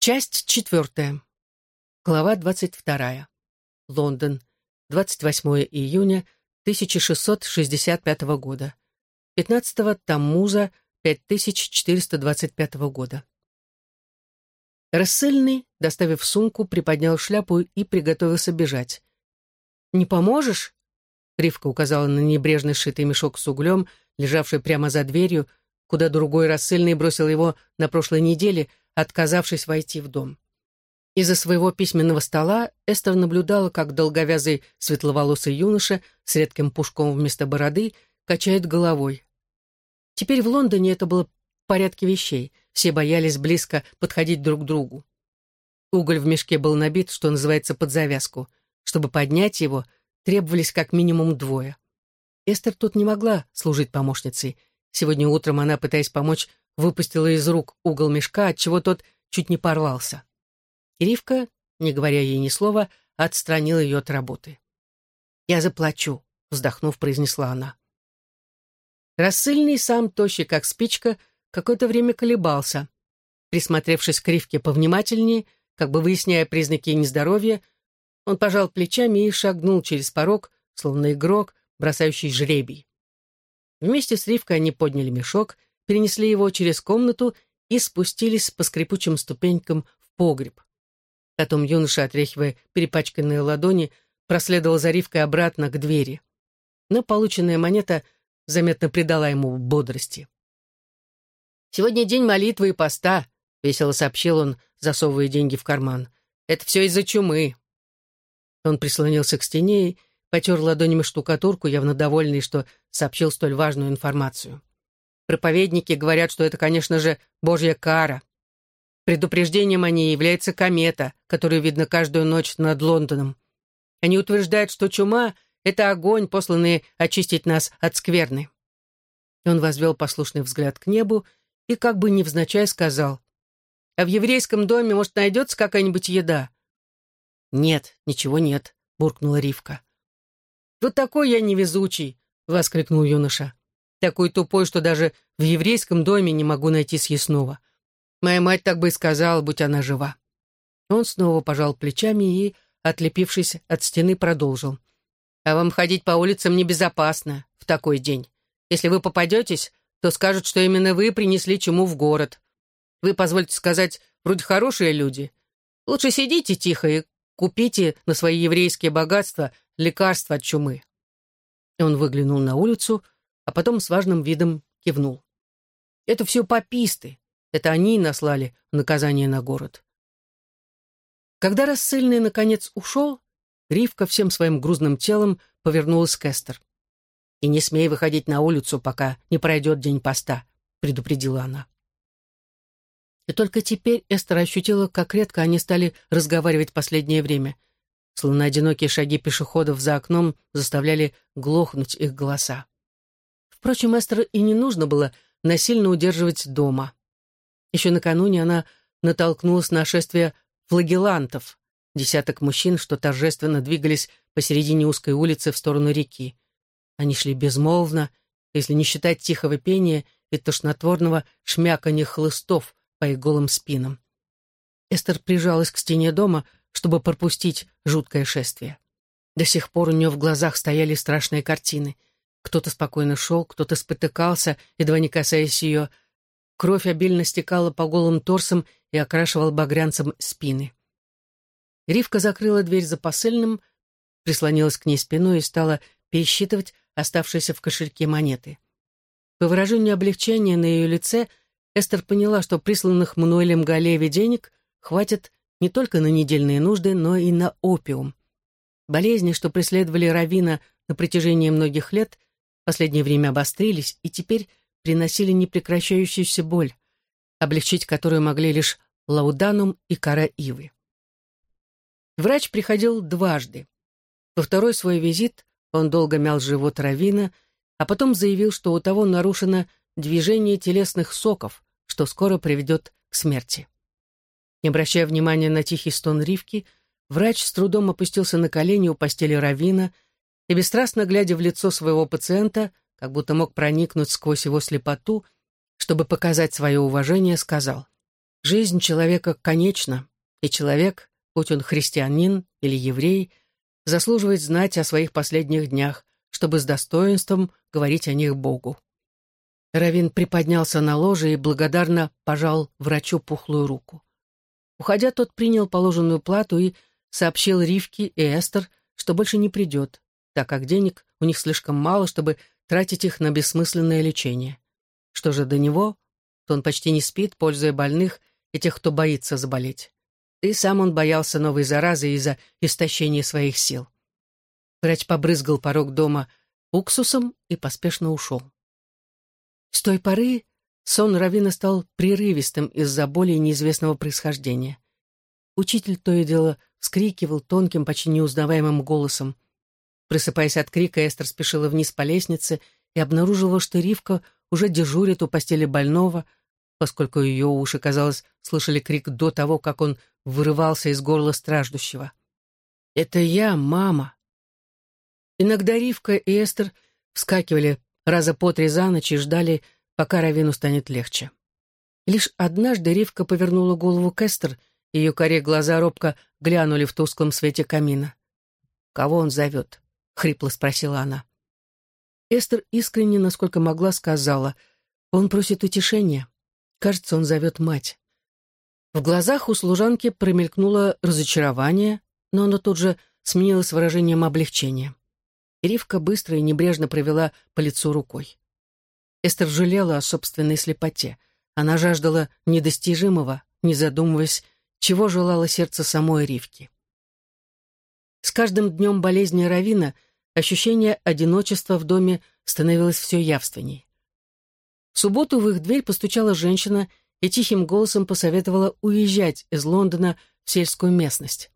Часть четвертая. Глава двадцать вторая. Лондон. 28 июня 1665 года. 15 Таммуза 5425 года. Рассыльный, доставив сумку, приподнял шляпу и приготовился бежать. «Не поможешь?» Ривка указала на небрежно сшитый мешок с углем, лежавший прямо за дверью, куда другой рассыльный бросил его на прошлой неделе, отказавшись войти в дом. Из-за своего письменного стола Эстер наблюдала, как долговязый светловолосый юноша с редким пушком вместо бороды качает головой. Теперь в Лондоне это было в порядке вещей. Все боялись близко подходить друг к другу. Уголь в мешке был набит, что называется, под завязку. Чтобы поднять его, требовались как минимум двое. Эстер тут не могла служить помощницей. Сегодня утром она, пытаясь помочь, выпустила из рук угол мешка, отчего тот чуть не порвался. И Ривка, не говоря ей ни слова, отстранила ее от работы. «Я заплачу», — вздохнув, произнесла она. Рассыльный, сам тощий, как спичка, какое-то время колебался. Присмотревшись к Ривке повнимательнее, как бы выясняя признаки нездоровья, он пожал плечами и шагнул через порог, словно игрок, бросающий жребий. Вместе с Ривкой они подняли мешок, перенесли его через комнату и спустились по скрипучим ступенькам в погреб. Потом юноша, отряхивая перепачканные ладони, проследовал за Ривкой обратно к двери. Но полученная монета заметно придала ему бодрости. «Сегодня день молитвы и поста», — весело сообщил он, засовывая деньги в карман. «Это все из-за чумы». Он прислонился к стене и потер ладонями штукатурку, явно довольный, что сообщил столь важную информацию. Проповедники говорят, что это, конечно же, божья кара. Предупреждением о ней является комета, которую видно каждую ночь над Лондоном. Они утверждают, что чума — это огонь, посланный очистить нас от скверны. Он возвел послушный взгляд к небу и как бы невзначай сказал, «А в еврейском доме, может, найдется какая-нибудь еда?» «Нет, ничего нет», — буркнула Ривка. «Вот такой я невезучий!» — воскликнул юноша. «Такой тупой, что даже в еврейском доме не могу найти съестного. Моя мать так бы и сказала, будь она жива». Он снова пожал плечами и, отлепившись от стены, продолжил. «А вам ходить по улицам небезопасно в такой день. Если вы попадетесь, то скажут, что именно вы принесли чему в город. Вы, позвольте сказать, вроде хорошие люди. Лучше сидите тихо и купите на свои еврейские богатства лекарство от чумы. И он выглянул на улицу, а потом с важным видом кивнул. Это все пописты. Это они наслали наказание на город. Когда рассыльный, наконец, ушел, Ривка всем своим грузным телом повернулась к Эстер. «И не смей выходить на улицу, пока не пройдет день поста», — предупредила она. И только теперь Эстер ощутила, как редко они стали разговаривать последнее время — словно одинокие шаги пешеходов за окном заставляли глохнуть их голоса. Впрочем, Эстер и не нужно было насильно удерживать дома. Еще накануне она натолкнулась на шествие флагелантов, десяток мужчин, что торжественно двигались посередине узкой улицы в сторону реки. Они шли безмолвно, если не считать тихого пения и тошнотворного шмяканья хлыстов по их голым спинам. Эстер прижалась к стене дома, чтобы пропустить жуткое шествие. До сих пор у нее в глазах стояли страшные картины. Кто-то спокойно шел, кто-то спотыкался, едва не касаясь ее. Кровь обильно стекала по голым торсам и окрашивала багрянцем спины. Ривка закрыла дверь за посыльным, прислонилась к ней спиной и стала пересчитывать оставшиеся в кошельке монеты. По выражению облегчения на ее лице Эстер поняла, что присланных Мануэлем Галееве денег хватит не только на недельные нужды, но и на опиум. Болезни, что преследовали Равина на протяжении многих лет, в последнее время обострились и теперь приносили непрекращающуюся боль, облегчить которую могли лишь лауданум и кора ивы. Врач приходил дважды. Во второй свой визит он долго мял живот Равина, а потом заявил, что у того нарушено движение телесных соков, что скоро приведет к смерти. Не обращая внимания на тихий стон Ривки, врач с трудом опустился на колени у постели Равина и, бесстрастно глядя в лицо своего пациента, как будто мог проникнуть сквозь его слепоту, чтобы показать свое уважение, сказал, Жизнь человека конечна, и человек, будь он христианин или еврей, заслуживает знать о своих последних днях, чтобы с достоинством говорить о них Богу. Равин приподнялся на ложе и благодарно пожал врачу пухлую руку. Уходя, тот принял положенную плату и сообщил Ривке и Эстер, что больше не придет, так как денег у них слишком мало, чтобы тратить их на бессмысленное лечение. Что же до него, то он почти не спит, пользуя больных и тех, кто боится заболеть. И сам он боялся новой заразы из-за истощения своих сил. Врач побрызгал порог дома уксусом и поспешно ушел. С той поры сон Равина стал прерывистым из-за боли неизвестного происхождения. Учитель то и дело вскрикивал тонким, почти неузнаваемым голосом. Просыпаясь от крика, Эстер спешила вниз по лестнице и обнаружила, что Ривка уже дежурит у постели больного, поскольку ее уши, казалось, слышали крик до того, как он вырывался из горла страждущего. «Это я, мама!» Иногда Ривка и Эстер вскакивали раза по три за ночь и ждали, пока Равину станет легче. Лишь однажды Ривка повернула голову к Эстер, ее коре глаза робко глянули в тусклом свете камина. «Кого он зовет?» — хрипло спросила она. Эстер искренне, насколько могла, сказала, «Он просит утешения. Кажется, он зовет мать». В глазах у служанки промелькнуло разочарование, но оно тут же сменилось выражением облегчения. Ривка быстро и небрежно провела по лицу рукой. Эстер жалела о собственной слепоте. Она жаждала недостижимого, не задумываясь, чего желало сердце самой Ривки. С каждым днем болезни Равина ощущение одиночества в доме становилось все явственней. В субботу в их дверь постучала женщина и тихим голосом посоветовала уезжать из Лондона в сельскую местность.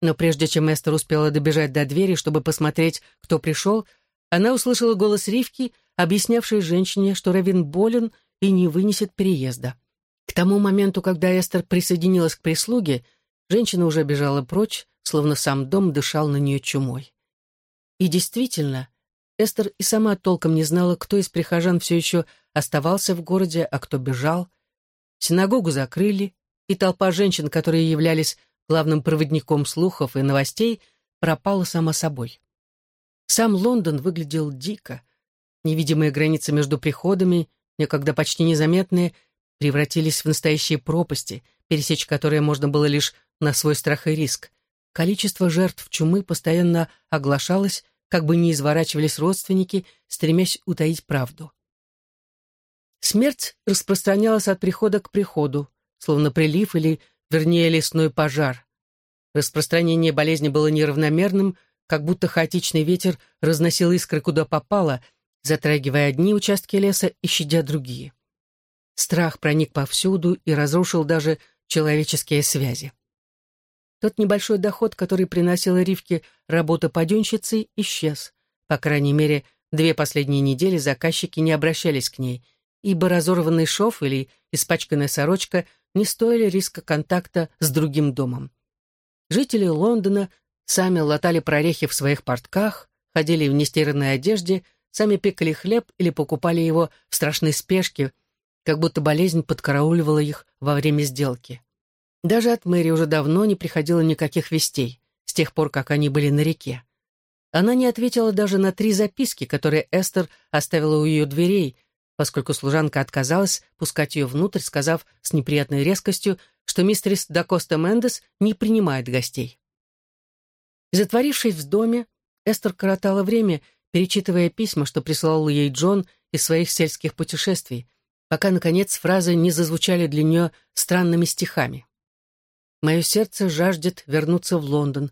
Но прежде чем Эстер успела добежать до двери, чтобы посмотреть, кто пришел, она услышала голос Ривки, объяснявшей женщине, что Равин болен и не вынесет переезда. К тому моменту, когда Эстер присоединилась к прислуге, женщина уже бежала прочь, словно сам дом дышал на нее чумой. И действительно, Эстер и сама толком не знала, кто из прихожан все еще оставался в городе, а кто бежал. Синагогу закрыли, и толпа женщин, которые являлись главным проводником слухов и новостей, пропала сама собой. Сам Лондон выглядел дико. Невидимые границы между приходами, некогда почти незаметные, превратились в настоящие пропасти, пересечь которые можно было лишь на свой страх и риск. Количество жертв чумы постоянно оглашалось, как бы ни изворачивались родственники, стремясь утаить правду. Смерть распространялась от прихода к приходу, словно прилив или вернее лесной пожар. Распространение болезни было неравномерным, как будто хаотичный ветер разносил искры куда попало, затрагивая одни участки леса и щадя другие. Страх проник повсюду и разрушил даже человеческие связи. Тот небольшой доход, который приносила Ривке работа паденщицей, исчез. По крайней мере, две последние недели заказчики не обращались к ней, ибо разорванный шов или испачканная сорочка не стоили риска контакта с другим домом. Жители Лондона сами латали прорехи в своих портках, ходили в нестиранной одежде, сами пекли хлеб или покупали его в страшной спешке, как будто болезнь подкарауливала их во время сделки. Даже от Мэри уже давно не приходило никаких вестей, с тех пор, как они были на реке. Она не ответила даже на три записки, которые Эстер оставила у ее дверей, поскольку служанка отказалась пускать ее внутрь, сказав с неприятной резкостью, что мистерис Дакоста Мендес не принимает гостей. Затворившись в доме, Эстер коротала время, перечитывая письма, что прислал ей Джон из своих сельских путешествий, пока, наконец, фразы не зазвучали для нее странными стихами. «Мое сердце жаждет вернуться в Лондон,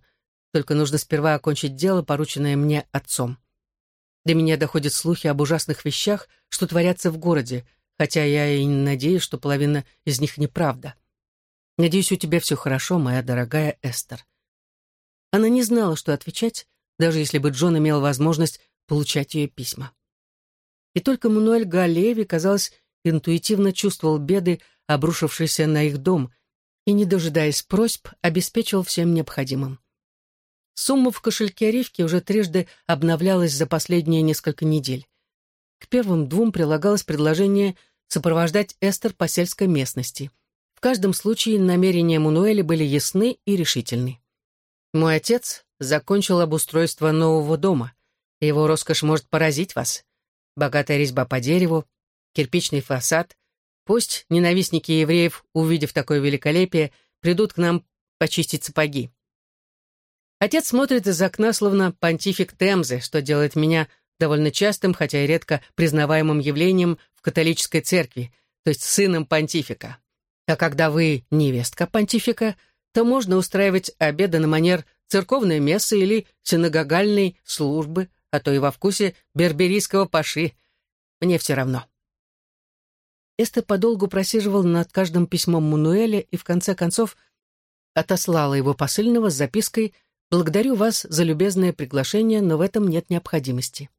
только нужно сперва окончить дело, порученное мне отцом. До меня доходят слухи об ужасных вещах, что творятся в городе, хотя я и не надеюсь, что половина из них неправда. Надеюсь, у тебя все хорошо, моя дорогая Эстер». Она не знала, что отвечать, даже если бы Джон имел возможность получать ее письма. И только Мануэль Галеви, казалось, интуитивно чувствовал беды, обрушившиеся на их дом, и, не дожидаясь просьб, обеспечил всем необходимым. Сумма в кошельке Ривки уже трижды обновлялась за последние несколько недель. К первым двум прилагалось предложение сопровождать Эстер по сельской местности. В каждом случае намерения Мануэля были ясны и решительны. Мой отец закончил обустройство нового дома. Его роскошь может поразить вас. Богатая резьба по дереву, кирпичный фасад. Пусть ненавистники евреев, увидев такое великолепие, придут к нам почистить сапоги. Отец смотрит из окна, словно понтифик Темзы, что делает меня довольно частым, хотя и редко признаваемым явлением в католической церкви, то есть сыном понтифика. А когда вы невестка понтифика, то можно устраивать обеды на манер церковной мессы или синагогальной службы, а то и во вкусе берберийского паши. Мне все равно. Эстер подолгу просиживал над каждым письмом Мануэля и в конце концов отослала его посыльного с запиской «Благодарю вас за любезное приглашение, но в этом нет необходимости».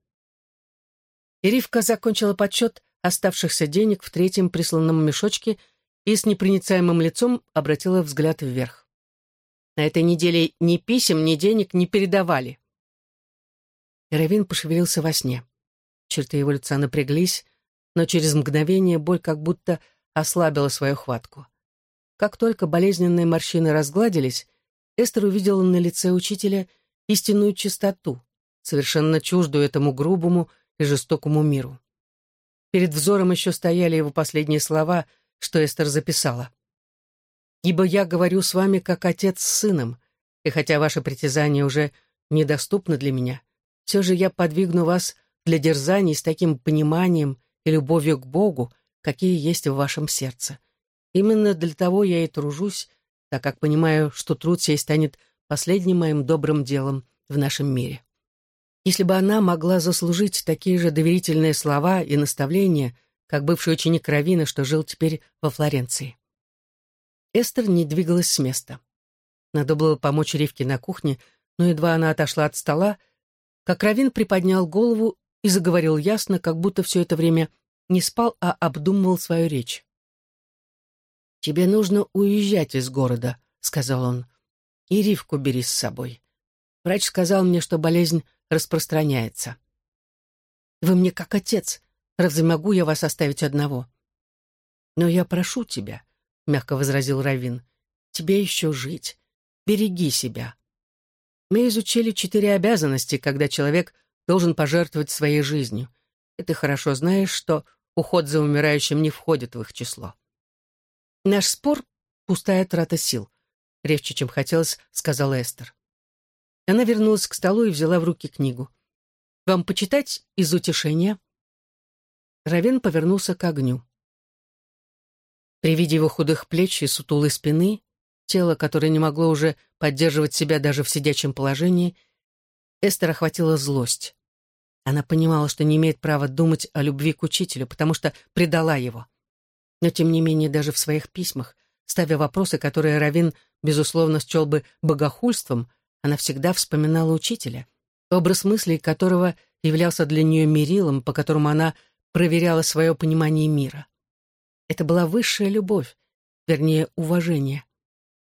И Ривка закончила подсчет оставшихся денег в третьем присланном мешочке и с непроницаемым лицом обратила взгляд вверх. На этой неделе ни писем, ни денег не передавали. Равин пошевелился во сне. Черты его лица напряглись, но через мгновение боль как будто ослабила свою хватку. Как только болезненные морщины разгладились, Эстер увидела на лице учителя истинную чистоту, совершенно чуждую этому грубому и жестокому миру. Перед взором еще стояли его последние слова, что Эстер записала. «Ибо я говорю с вами как отец с сыном, и хотя ваше притязание уже недоступно для меня, все же я подвигну вас для дерзаний с таким пониманием и любовью к Богу, какие есть в вашем сердце. Именно для того я и тружусь, так как понимаю, что труд сей станет последним моим добрым делом в нашем мире. Если бы она могла заслужить такие же доверительные слова и наставления, как бывший ученик Равина, что жил теперь во Флоренции. Эстер не двигалась с места. Надо было помочь Ривке на кухне, но едва она отошла от стола, как Равин приподнял голову и заговорил ясно, как будто все это время не спал, а обдумывал свою речь. «Тебе нужно уезжать из города», — сказал он. «И Ривку бери с собой. Врач сказал мне, что болезнь распространяется. Вы мне как отец, разве могу я вас оставить одного? Но я прошу тебя, мягко возразил Равин, тебе еще жить. Береги себя. Мы изучили четыре обязанности, когда человек должен пожертвовать своей жизнью. И ты хорошо знаешь, что уход за умирающим не входит в их число. Наш спор — пустая трата сил, — ревче, чем хотелось, сказала Эстер. Она вернулась к столу и взяла в руки книгу. «Вам почитать из утешения?» Равен повернулся к огню. При виде его худых плеч и сутулой спины, тело, которое не могло уже поддерживать себя даже в сидячем положении, Эстер охватила злость. Она понимала, что не имеет права думать о любви к учителю, потому что предала его. Но, тем не менее, даже в своих письмах, ставя вопросы, которые Равин, безусловно, счел бы богохульством, она всегда вспоминала учителя, образ мыслей которого являлся для нее мерилом, по которому она проверяла свое понимание мира. Это была высшая любовь, вернее, уважение.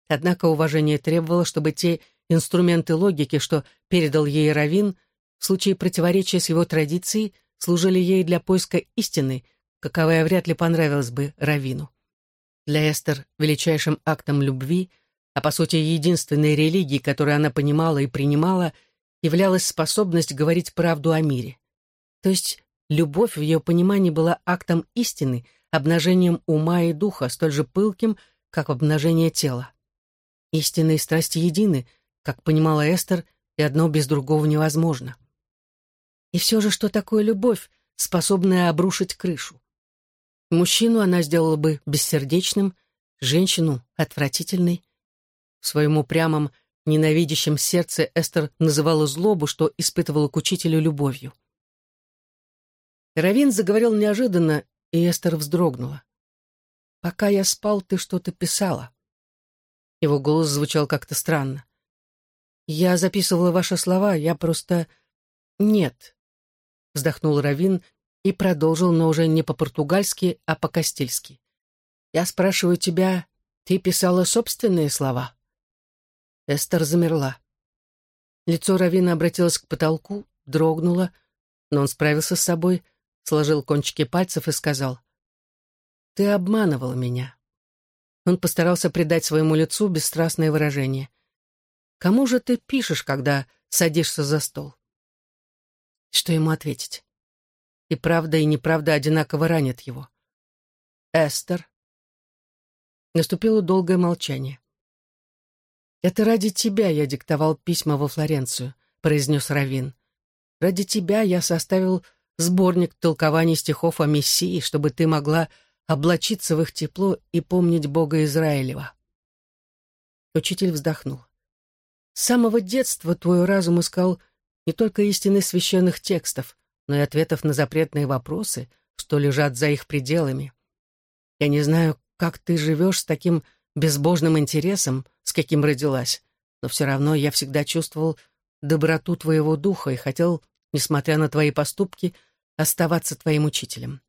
Однако уважение требовало, чтобы те инструменты логики, что передал ей Равин, в случае противоречия с его традицией, служили ей для поиска истины, каковая вряд ли понравилась бы Равину. Для Эстер величайшим актом любви — а по сути единственной религией, которую она понимала и принимала, являлась способность говорить правду о мире. То есть любовь в ее понимании была актом истины, обнажением ума и духа, столь же пылким, как обнажение тела. Истина и страсть едины, как понимала Эстер, и одно без другого невозможно. И все же, что такое любовь, способная обрушить крышу? Мужчину она сделала бы бессердечным, женщину — отвратительной, в своем упрямом, ненавидящем сердце Эстер называла злобу, что испытывала к учителю любовью. Равин заговорил неожиданно, и Эстер вздрогнула. «Пока я спал, ты что-то писала». Его голос звучал как-то странно. «Я записывала ваши слова, я просто...» «Нет», — вздохнул Равин и продолжил, но уже не по-португальски, а по-кастильски. «Я спрашиваю тебя, ты писала собственные слова?» Эстер замерла. Лицо Равина обратилось к потолку, дрогнуло, но он справился с собой, сложил кончики пальцев и сказал, «Ты обманывал меня. Он постарался придать своему лицу бесстрастное выражение. «Кому же ты пишешь, когда садишься за стол?» Что ему ответить? И правда, и неправда одинаково ранят его. «Эстер». Наступило долгое молчание. «Это ради тебя я диктовал письма во Флоренцию», — произнес Равин. «Ради тебя я составил сборник толкований стихов о Мессии, чтобы ты могла облачиться в их тепло и помнить Бога Израилева». Учитель вздохнул. «С самого детства твой разум искал не только истины священных текстов, но и ответов на запретные вопросы, что лежат за их пределами. Я не знаю, как ты живешь с таким безбожным интересом, с каким родилась, но все равно я всегда чувствовал доброту твоего духа и хотел, несмотря на твои поступки, оставаться твоим учителем.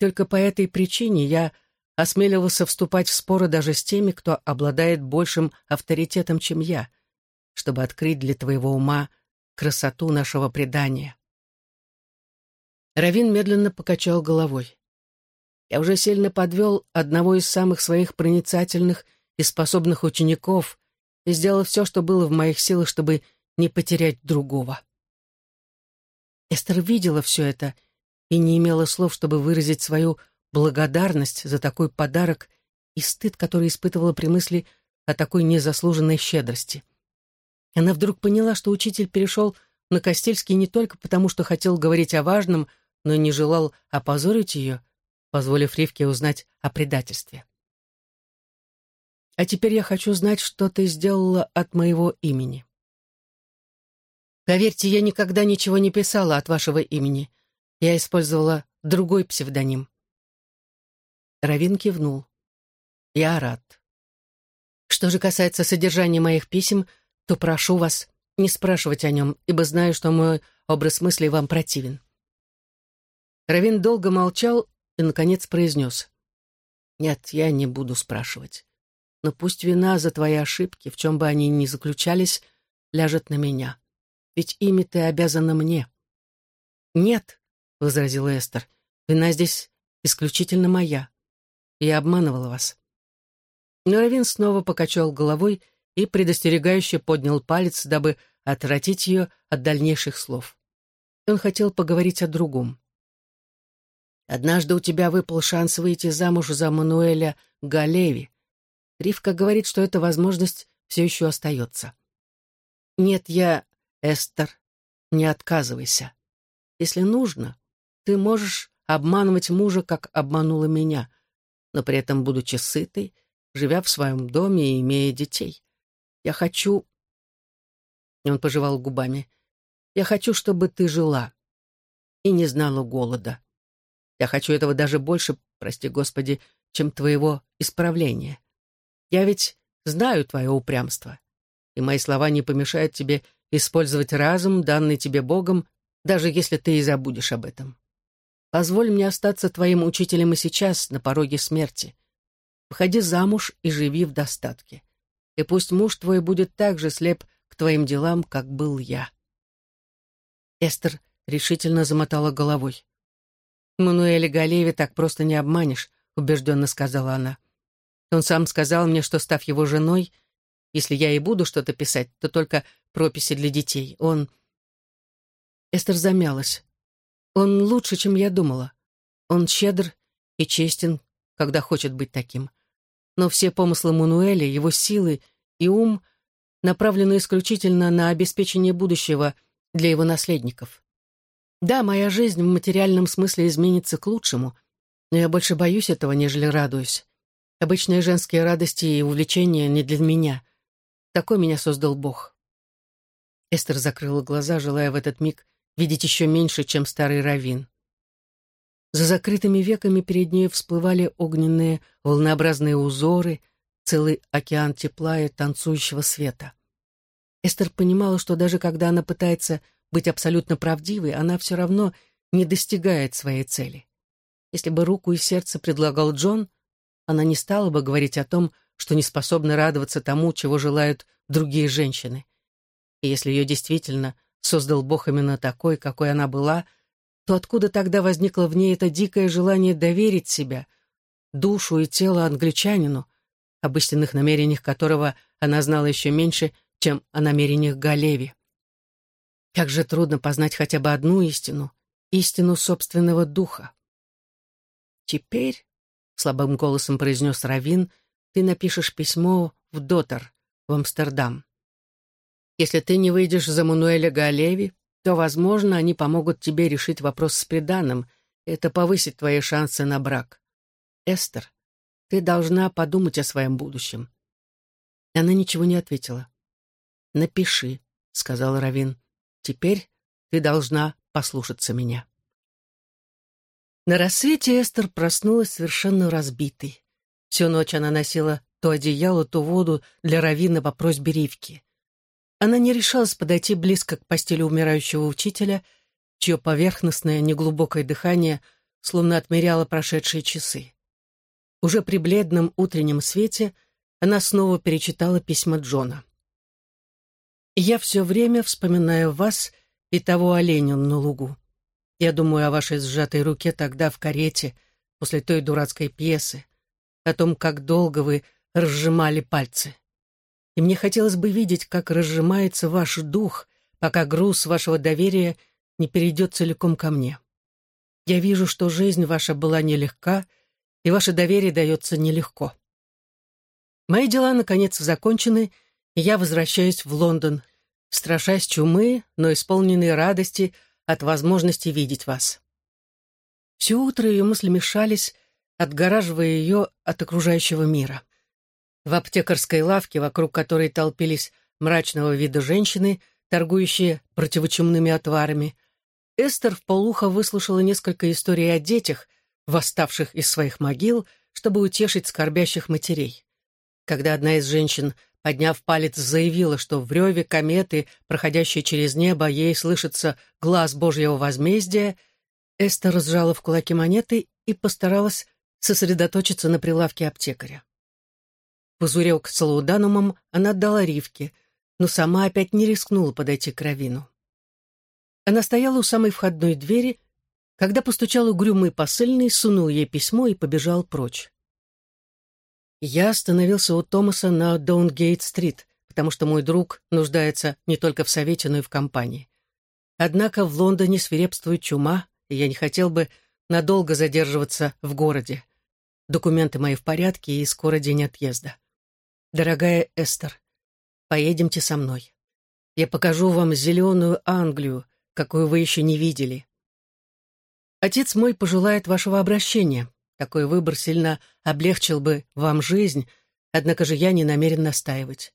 Только по этой причине я осмеливался вступать в споры даже с теми, кто обладает большим авторитетом, чем я, чтобы открыть для твоего ума красоту нашего предания. Равин медленно покачал головой. Я уже сильно подвел одного из самых своих проницательных и способных учеников и сделал все, что было в моих силах, чтобы не потерять другого. Эстер видела все это и не имела слов, чтобы выразить свою благодарность за такой подарок и стыд, который испытывала при мысли о такой незаслуженной щедрости. Она вдруг поняла, что учитель перешел на Костельский не только потому, что хотел говорить о важном, но и не желал опозорить ее, позволив Ривке узнать о предательстве. «А теперь я хочу знать, что ты сделала от моего имени». «Поверьте, я никогда ничего не писала от вашего имени», я использовала другой псевдоним. Равин кивнул. Я рад. Что же касается содержания моих писем, то прошу вас не спрашивать о нем, ибо знаю, что мой образ мыслей вам противен. Равин долго молчал и, наконец, произнес. «Нет, я не буду спрашивать. Но пусть вина за твои ошибки, в чем бы они ни заключались, ляжет на меня. Ведь ими ты обязана мне». «Нет», возразила Эстер. «Вина здесь исключительно моя. Я обманывала вас». Но Равин снова покачал головой и предостерегающе поднял палец, дабы отвратить ее от дальнейших слов. Он хотел поговорить о другом. «Однажды у тебя выпал шанс выйти замуж за Мануэля Галеви. Ривка говорит, что эта возможность все еще остается. Нет, я, Эстер, не отказывайся. Если нужно, ты можешь обманывать мужа, как обманула меня, но при этом будучи сытой, живя в своем доме и имея детей. Я хочу...» Он пожевал губами. «Я хочу, чтобы ты жила и не знала голода. Я хочу этого даже больше, прости Господи, чем твоего исправления. Я ведь знаю твое упрямство, и мои слова не помешают тебе использовать разум, данный тебе Богом, даже если ты и забудешь об этом. Позволь мне остаться твоим учителем и сейчас, на пороге смерти. Выходи замуж и живи в достатке. И пусть муж твой будет так же слеп к твоим делам, как был я». Эстер решительно замотала головой. «Мануэля Галеви так просто не обманешь», — убежденно сказала она. «Он сам сказал мне, что, став его женой, если я и буду что-то писать, то только прописи для детей. Он...» Эстер замялась. Он лучше, чем я думала. Он щедр и честен, когда хочет быть таким. Но все помыслы Мануэля, его силы и ум направлены исключительно на обеспечение будущего для его наследников. Да, моя жизнь в материальном смысле изменится к лучшему, но я больше боюсь этого, нежели радуюсь. Обычные женские радости и увлечения не для меня. Такой меня создал Бог. Эстер закрыла глаза, желая в этот миг видеть еще меньше, чем старый равин. За закрытыми веками перед ней всплывали огненные волнообразные узоры, целый океан тепла и танцующего света. Эстер понимала, что даже когда она пытается быть абсолютно правдивой, она все равно не достигает своей цели. Если бы руку и сердце предлагал Джон, она не стала бы говорить о том, что не способна радоваться тому, чего желают другие женщины. И если ее действительно создал Бог именно такой, какой она была, то откуда тогда возникло в ней это дикое желание доверить себя, душу и тело англичанину, об истинных намерениях которого она знала еще меньше, чем о намерениях Галеви. Как же трудно познать хотя бы одну истину, истину собственного духа. «Теперь», — слабым голосом произнес Равин, — «ты напишешь письмо в Дотер, в Амстердам. Если ты не выйдешь за Мануэля Галеви, то, возможно, они помогут тебе решить вопрос с приданым. Это повысит твои шансы на брак. Эстер, ты должна подумать о своем будущем. Она ничего не ответила. «Напиши», — сказал Равин. «Теперь ты должна послушаться меня». На рассвете Эстер проснулась совершенно разбитой. Всю ночь она носила то одеяло, то воду для Равина по просьбе Ривки. Она не решалась подойти близко к постели умирающего учителя, чье поверхностное неглубокое дыхание словно отмеряло прошедшие часы. Уже при бледном утреннем свете она снова перечитала письма Джона. «Я все время вспоминаю вас и того оленя на лугу. Я думаю о вашей сжатой руке тогда в карете, после той дурацкой пьесы, о том, как долго вы разжимали пальцы и мне хотелось бы видеть, как разжимается ваш дух, пока груз вашего доверия не перейдет целиком ко мне. Я вижу, что жизнь ваша была нелегка, и ваше доверие дается нелегко. Мои дела, наконец, закончены, и я возвращаюсь в Лондон, страшась чумы, но исполненной радости от возможности видеть вас. Все утро ее мысли мешались, отгораживая ее от окружающего мира. В аптекарской лавке, вокруг которой толпились мрачного вида женщины, торгующие противочумными отварами, Эстер вполуха выслушала несколько историй о детях, восставших из своих могил, чтобы утешить скорбящих матерей. Когда одна из женщин, подняв палец, заявила, что в реве кометы, проходящей через небо, ей слышится глаз Божьего возмездия, Эстер сжала в кулаки монеты и постаралась сосредоточиться на прилавке аптекаря. Пузырек с лауданумом она отдала Ривке, но сама опять не рискнула подойти к Равину. Она стояла у самой входной двери, когда постучал угрюмый посыльный, сунул ей письмо и побежал прочь. Я остановился у Томаса на Доунгейт-стрит, потому что мой друг нуждается не только в совете, но и в компании. Однако в Лондоне свирепствует чума, и я не хотел бы надолго задерживаться в городе. Документы мои в порядке, и скоро день отъезда. Дорогая Эстер, поедемте со мной. Я покажу вам зеленую Англию, какую вы еще не видели. Отец мой пожелает вашего обращения. Такой выбор сильно облегчил бы вам жизнь, однако же я не намерен настаивать.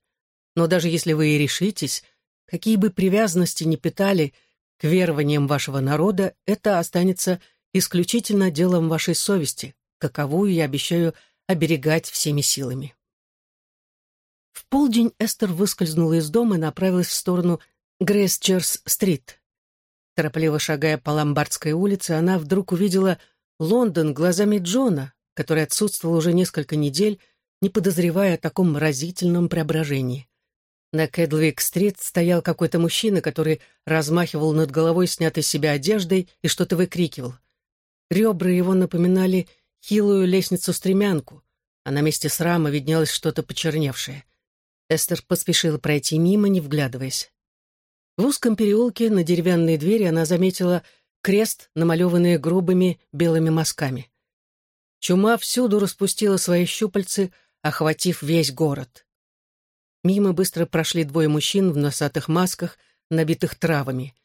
Но даже если вы и решитесь, какие бы привязанности ни питали к верованиям вашего народа, это останется исключительно делом вашей совести, каковую я обещаю оберегать всеми силами. В полдень Эстер выскользнула из дома и направилась в сторону Грейсчерс-стрит. Торопливо шагая по Ломбардской улице, она вдруг увидела Лондон глазами Джона, который отсутствовал уже несколько недель, не подозревая о таком разительном преображении. На Кэдлвик-стрит стоял какой-то мужчина, который размахивал над головой снятой с себя одеждой и что-то выкрикивал. Ребра его напоминали хилую лестницу-стремянку, а на месте срама виднелось что-то почерневшее — Эстер поспешила пройти мимо, не вглядываясь. В узком переулке на деревянной двери она заметила крест, намалеванный грубыми белыми мазками. Чума всюду распустила свои щупальцы, охватив весь город. Мимо быстро прошли двое мужчин в носатых масках, набитых травами.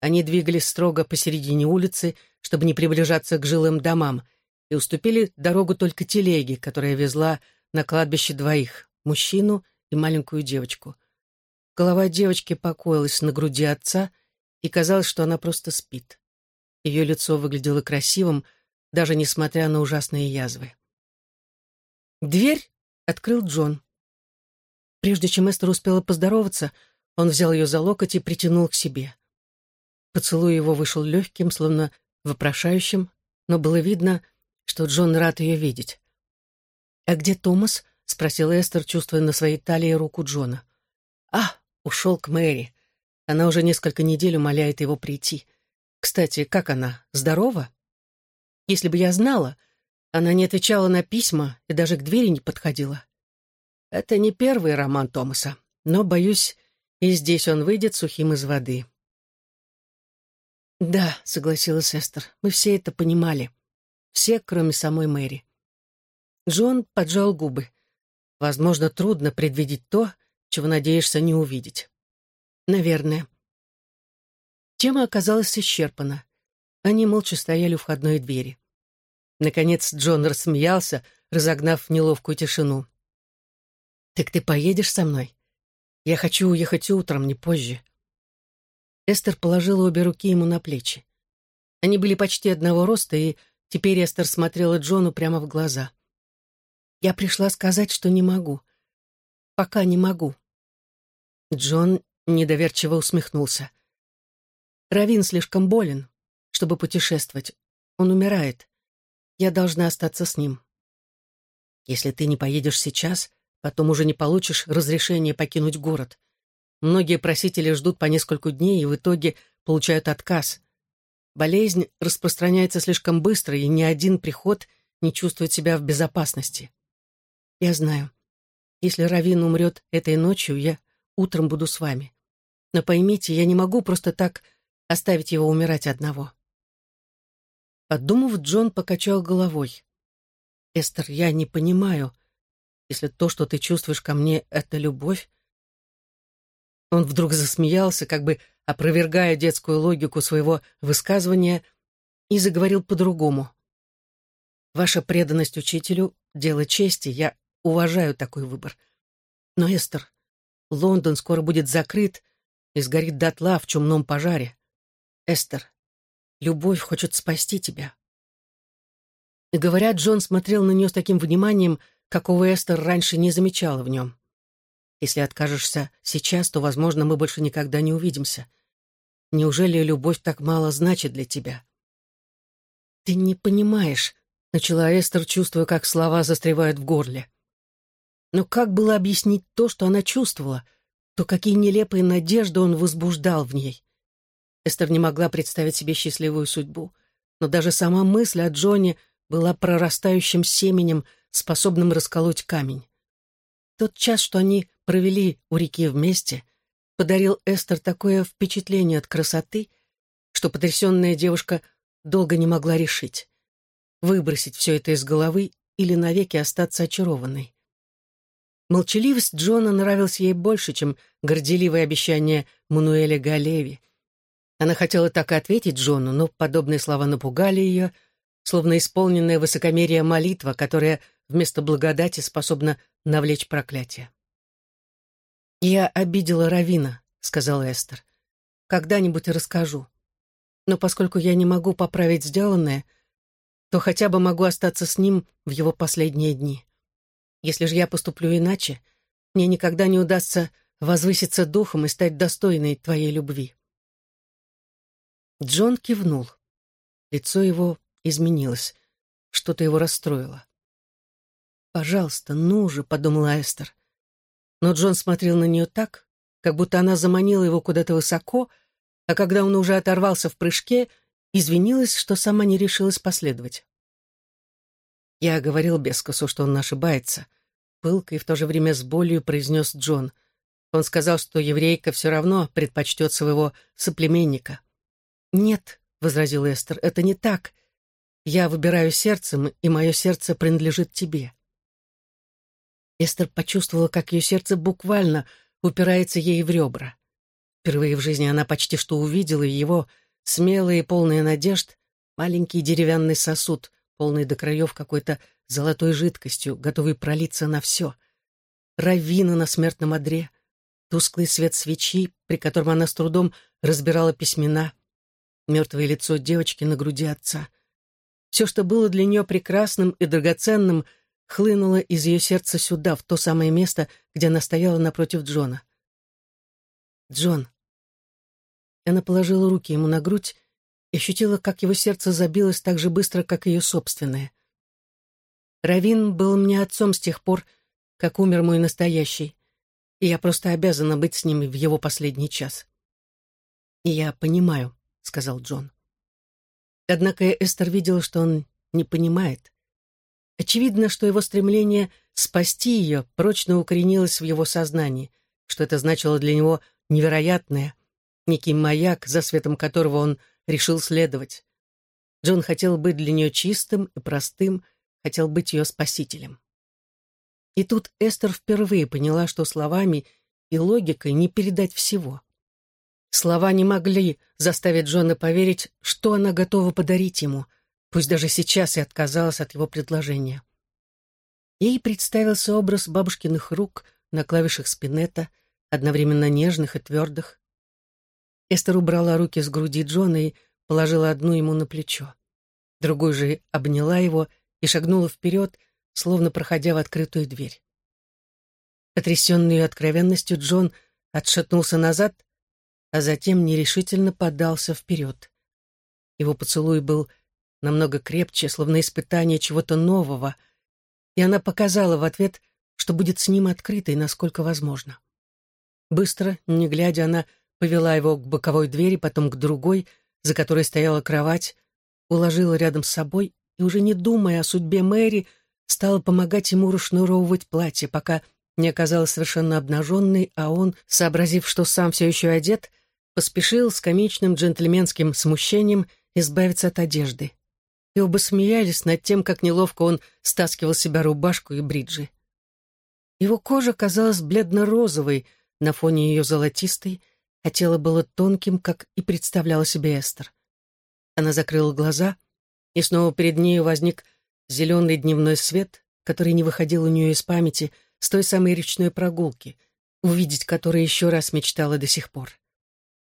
Они двигались строго посередине улицы, чтобы не приближаться к жилым домам, и уступили дорогу только телеге, которая везла на кладбище двоих — мужчину и маленькую девочку. Голова девочки покоилась на груди отца, и казалось, что она просто спит. Ее лицо выглядело красивым, даже несмотря на ужасные язвы. Дверь открыл Джон. Прежде чем Эстер успела поздороваться, он взял ее за локоть и притянул к себе. Поцелуй его вышел легким, словно вопрошающим, но было видно, что Джон рад ее видеть. «А где Томас?» — спросила Эстер, чувствуя на своей талии руку Джона. «А, ушел к Мэри. Она уже несколько недель умоляет его прийти. Кстати, как она? Здорова? Если бы я знала, она не отвечала на письма и даже к двери не подходила. Это не первый роман Томаса, но, боюсь, и здесь он выйдет сухим из воды. «Да», — согласилась Эстер, — «мы все это понимали. Все, кроме самой Мэри». Джон поджал губы. Возможно, трудно предвидеть то, чего надеешься не увидеть. Наверное. Тема оказалась исчерпана. Они молча стояли у входной двери. Наконец Джон рассмеялся, разогнав неловкую тишину. «Так ты поедешь со мной? Я хочу уехать утром, не позже». Эстер положила обе руки ему на плечи. Они были почти одного роста, и теперь Эстер смотрела Джону прямо в глаза. «Я пришла сказать, что не могу. Пока не могу». Джон недоверчиво усмехнулся. «Равин слишком болен, чтобы путешествовать. Он умирает. Я должна остаться с ним. Если ты не поедешь сейчас, потом уже не получишь разрешения покинуть город. Многие просители ждут по нескольку дней и в итоге получают отказ. Болезнь распространяется слишком быстро, и ни один приход не чувствует себя в безопасности. Я знаю. Если Равин умрет этой ночью, я утром буду с вами. Но поймите, я не могу просто так оставить его умирать одного. Подумав, Джон покачал головой. «Эстер, я не понимаю, если то, что ты чувствуешь ко мне, — это любовь, он вдруг засмеялся, как бы опровергая детскую логику своего высказывания, и заговорил по-другому. «Ваша преданность учителю — дело чести, я уважаю такой выбор. Но, Эстер, Лондон скоро будет закрыт и сгорит дотла в чумном пожаре. Эстер, любовь хочет спасти тебя». И говоря, Джон смотрел на нее с таким вниманием, какого Эстер раньше не замечала в нем. Если откажешься сейчас, то, возможно, мы больше никогда не увидимся. Неужели любовь так мало значит для тебя? Ты не понимаешь, — начала Эстер, чувствуя, как слова застревают в горле. Но как было объяснить то, что она чувствовала, то какие нелепые надежды он возбуждал в ней? Эстер не могла представить себе счастливую судьбу, но даже сама мысль о Джоне была прорастающим семенем, способным расколоть камень. Тот час, что они провели у реки вместе, подарил Эстер такое впечатление от красоты, что потрясенная девушка долго не могла решить, выбросить все это из головы или навеки остаться очарованной. Молчаливость Джона нравилась ей больше, чем горделивое обещание Мануэля Галеви. Она хотела так и ответить Джону, но подобные слова напугали ее, словно исполненная высокомерие молитва, которая вместо благодати способна навлечь проклятие. «Я обидела Равина», — сказала Эстер. «Когда-нибудь расскажу. Но поскольку я не могу поправить сделанное, то хотя бы могу остаться с ним в его последние дни. Если же я поступлю иначе, мне никогда не удастся возвыситься духом и стать достойной твоей любви». Джон кивнул. Лицо его изменилось. Что-то его расстроило. «Пожалуйста, ну же», — подумала Эстер но Джон смотрел на нее так, как будто она заманила его куда-то высоко, а когда он уже оторвался в прыжке, извинилась, что сама не решилась последовать. Я говорил Бескосу, что он ошибается. Пылко и в то же время с болью произнес Джон. Он сказал, что еврейка все равно предпочтет своего соплеменника. «Нет», — возразил Эстер, — «это не так. Я выбираю сердцем, и мое сердце принадлежит тебе». Эстер почувствовала, как ее сердце буквально упирается ей в ребра. Впервые в жизни она почти что увидела его, смелый и полный надежд, маленький деревянный сосуд, полный до краев какой-то золотой жидкостью, готовый пролиться на все. Равина на смертном одре, тусклый свет свечи, при котором она с трудом разбирала письмена, мертвое лицо девочки на груди отца. Все, что было для нее прекрасным и драгоценным — хлынула из ее сердца сюда, в то самое место, где она стояла напротив Джона. «Джон». Она положила руки ему на грудь и ощутила, как его сердце забилось так же быстро, как ее собственное. Равин был мне отцом с тех пор, как умер мой настоящий, и я просто обязана быть с ним в его последний час. «И я понимаю», — сказал Джон. Однако Эстер видела, что он не понимает. Очевидно, что его стремление спасти ее прочно укоренилось в его сознании, что это значило для него невероятное, некий маяк, за светом которого он решил следовать. Джон хотел быть для нее чистым и простым, хотел быть ее спасителем. И тут Эстер впервые поняла, что словами и логикой не передать всего. Слова не могли заставить Джона поверить, что она готова подарить ему, пусть даже сейчас и отказалась от его предложения. Ей представился образ бабушкиных рук на клавишах спинета, одновременно нежных и твердых. Эстер убрала руки с груди Джона и положила одну ему на плечо. Другой же обняла его и шагнула вперед, словно проходя в открытую дверь. Потрясенный ее откровенностью, Джон отшатнулся назад, а затем нерешительно подался вперед. Его поцелуй был намного крепче, словно испытание чего-то нового, и она показала в ответ, что будет с ним открытой, насколько возможно. Быстро, не глядя, она повела его к боковой двери, потом к другой, за которой стояла кровать, уложила рядом с собой и, уже не думая о судьбе Мэри, стала помогать ему расшнуровывать платье, пока не оказалась совершенно обнаженной, а он, сообразив, что сам все еще одет, поспешил с комичным джентльменским смущением избавиться от одежды. И оба смеялись над тем, как неловко он стаскивал себя рубашку и бриджи. Его кожа казалась бледно-розовой на фоне ее золотистой, а тело было тонким, как и представляла себе Эстер. Она закрыла глаза, и снова перед нею возник зеленый дневной свет, который не выходил у нее из памяти с той самой речной прогулки, увидеть которой еще раз мечтала до сих пор.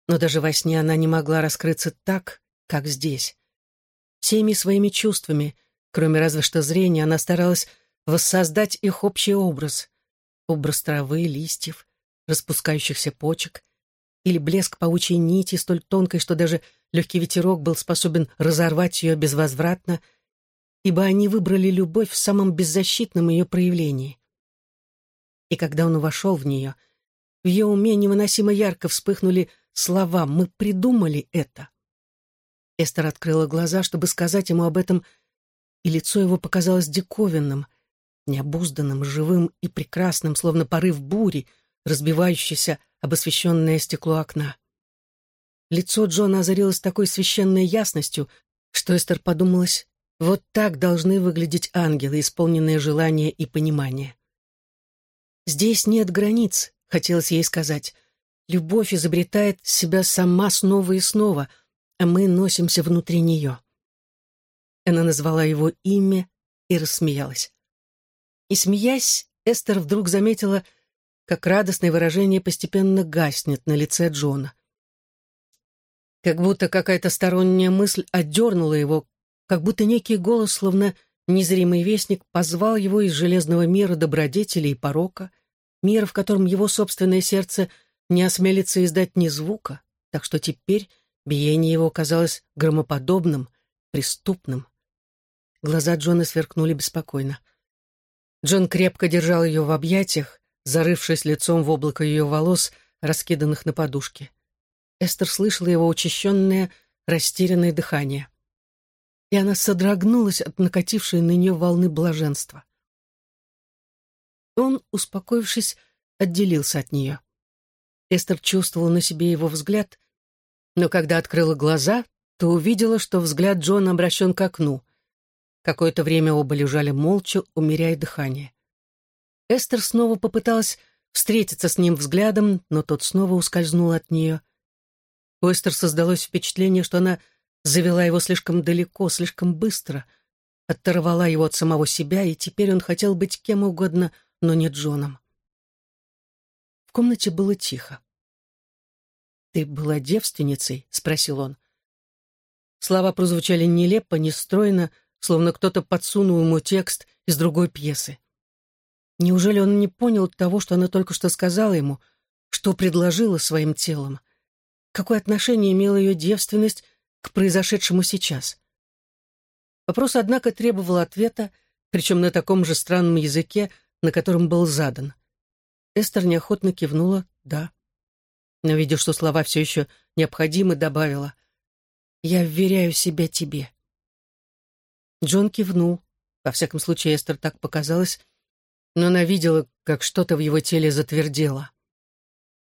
Но даже во сне она не могла раскрыться так, как здесь. Всеми своими чувствами, кроме разве что зрения, она старалась воссоздать их общий образ. Образ травы, листьев, распускающихся почек, или блеск паучьей нити, столь тонкой, что даже легкий ветерок был способен разорвать ее безвозвратно, ибо они выбрали любовь в самом беззащитном ее проявлении. И когда он вошел в нее, в ее уме невыносимо ярко вспыхнули слова «Мы придумали это». Эстер открыла глаза, чтобы сказать ему об этом, и лицо его показалось диковинным, необузданным, живым и прекрасным, словно порыв бури, разбивающийся об освещенное стекло окна. Лицо Джона озарилось такой священной ясностью, что Эстер подумалась, вот так должны выглядеть ангелы, исполненные желания и понимания. «Здесь нет границ», — хотелось ей сказать. «Любовь изобретает себя сама снова и снова, мы носимся внутри нее». Она назвала его имя и рассмеялась. И, смеясь, Эстер вдруг заметила, как радостное выражение постепенно гаснет на лице Джона. Как будто какая-то сторонняя мысль отдернула его, как будто некий голос, словно незримый вестник, позвал его из железного мира добродетели и порока, мира, в котором его собственное сердце не осмелится издать ни звука, так что теперь биение его казалось громоподобным, преступным. Глаза Джона сверкнули беспокойно. Джон крепко держал ее в объятиях, зарывшись лицом в облако ее волос, раскиданных на подушке. Эстер слышала его учащенное, растерянное дыхание и она содрогнулась от накатившей на нее волны блаженства. Он, успокоившись, отделился от нее. Эстер чувствовала на себе его взгляд, но когда открыла глаза, то увидела, что взгляд Джона обращен к окну. Какое-то время оба лежали молча, умеряя дыхание. Эстер снова попыталась встретиться с ним взглядом, но тот снова ускользнул от нее. У Эстер создалось впечатление, что она завела его слишком далеко, слишком быстро, оторвала его от самого себя, и теперь он хотел быть кем угодно, но не Джоном. В комнате было тихо. «Ты была девственницей?» — спросил он. Слова прозвучали нелепо, нестройно, словно кто-то подсунул ему текст из другой пьесы. Неужели он не понял того, что она только что сказала ему, что предложила своим телом? Какое отношение имела ее девственность к произошедшему сейчас. Вопрос, однако, требовал ответа, причем на таком же странном языке, на котором был задан. Эстер неохотно кивнула «да». Но, видя, что слова все еще необходимы, добавила «Я вверяю себя тебе». Джон кивнул. Во всяком случае, Эстер так показалось, но она видела, как что-то в его теле затвердело.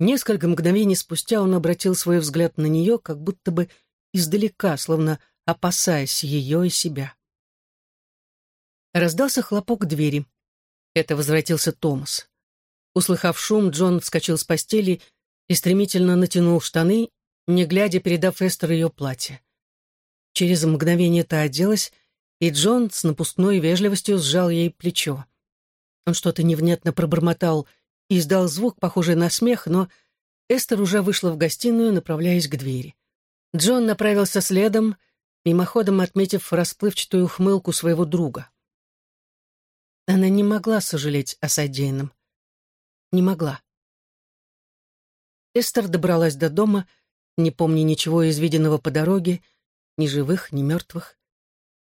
Несколько мгновений спустя он обратил свой взгляд на нее, как будто бы издалека, словно опасаясь ее и себя. Раздался хлопок двери. Это возвратился Томас. Услыхав шум, Джон вскочил с постели и стремительно натянул штаны, не глядя, передав Эстер ее платье. Через мгновение та оделась, и Джон с напускной вежливостью сжал ей плечо. Он что-то невнятно пробормотал и издал звук, похожий на смех, но Эстер уже вышла в гостиную, направляясь к двери. Джон направился следом, мимоходом отметив расплывчатую ухмылку своего друга. Она не могла сожалеть о содеянном. Не могла. Эстер добралась до дома, не помня ничего из виденного по дороге, ни живых, ни мертвых.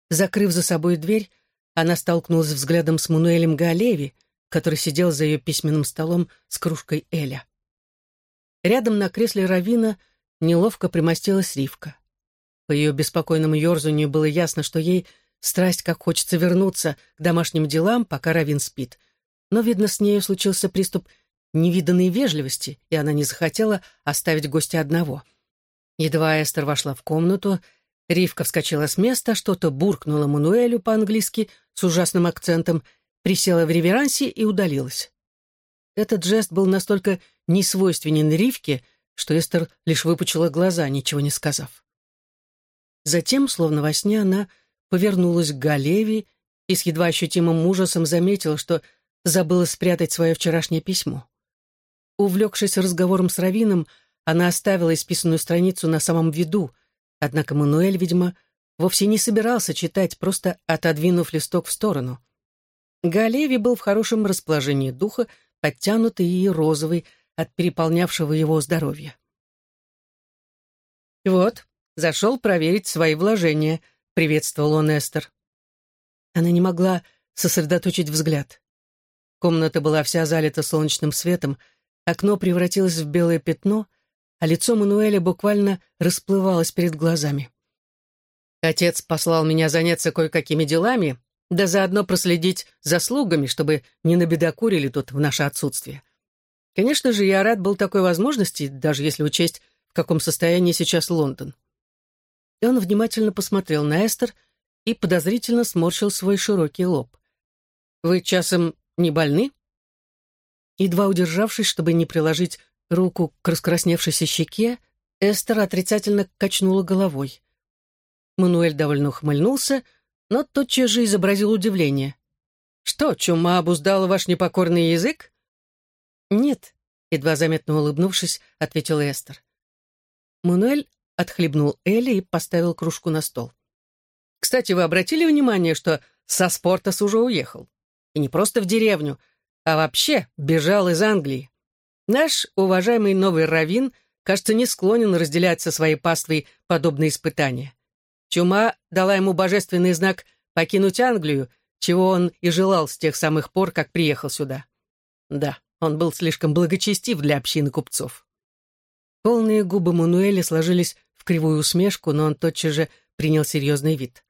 Закрыв за собой дверь, она столкнулась взглядом с Мануэлем Галеви, который сидел за ее письменным столом с кружкой Эля. Рядом на кресле Равина неловко примостилась Ривка. По ее беспокойному ерзанию было ясно, что ей страсть как хочется вернуться к домашним делам, пока Равин спит. Но, видно, с нею случился приступ невиданной вежливости, и она не захотела оставить гостя одного. Едва Эстер вошла в комнату, Ривка вскочила с места, что-то буркнула Мануэлю по-английски с ужасным акцентом, присела в реверансе и удалилась. Этот жест был настолько несвойственен Ривке, что Эстер лишь выпучила глаза, ничего не сказав. Затем, словно во сне, она повернулась к Галеви и с едва ощутимым ужасом заметила, что забыла спрятать свое вчерашнее письмо. Увлекшись разговором с Равином, она оставила исписанную страницу на самом виду, Однако Мануэль, видимо, вовсе не собирался читать, просто отодвинув листок в сторону. Галеви был в хорошем расположении духа, подтянутый и розовый от переполнявшего его здоровья. «Вот, зашел проверить свои вложения», — приветствовал он Эстер. Она не могла сосредоточить взгляд. Комната была вся залита солнечным светом, окно превратилось в белое пятно — а лицо Мануэля буквально расплывалось перед глазами. Отец послал меня заняться кое-какими делами, да заодно проследить за слугами, чтобы не набедокурили тут в наше отсутствие. Конечно же, я рад был такой возможности, даже если учесть, в каком состоянии сейчас Лондон. И он внимательно посмотрел на Эстер и подозрительно сморщил свой широкий лоб. «Вы часом не больны?» Едва удержавшись, чтобы не приложить руку к раскрасневшейся щеке, Эстер отрицательно качнула головой. Мануэль довольно ухмыльнулся, но тотчас же изобразил удивление. «Что, чума обуздала ваш непокорный язык?» «Нет», — едва заметно улыбнувшись, ответила Эстер. Мануэль отхлебнул Элли и поставил кружку на стол. «Кстати, вы обратили внимание, что со Спортас уже уехал? И не просто в деревню, а вообще бежал из Англии. Наш уважаемый новый раввин, кажется, не склонен разделять со своей паствой подобные испытания. Чума дала ему божественный знак покинуть Англию, чего он и желал с тех самых пор, как приехал сюда. Да, он был слишком благочестив для общины купцов. Полные губы Мануэля сложились в кривую усмешку, но он тотчас же принял серьезный вид.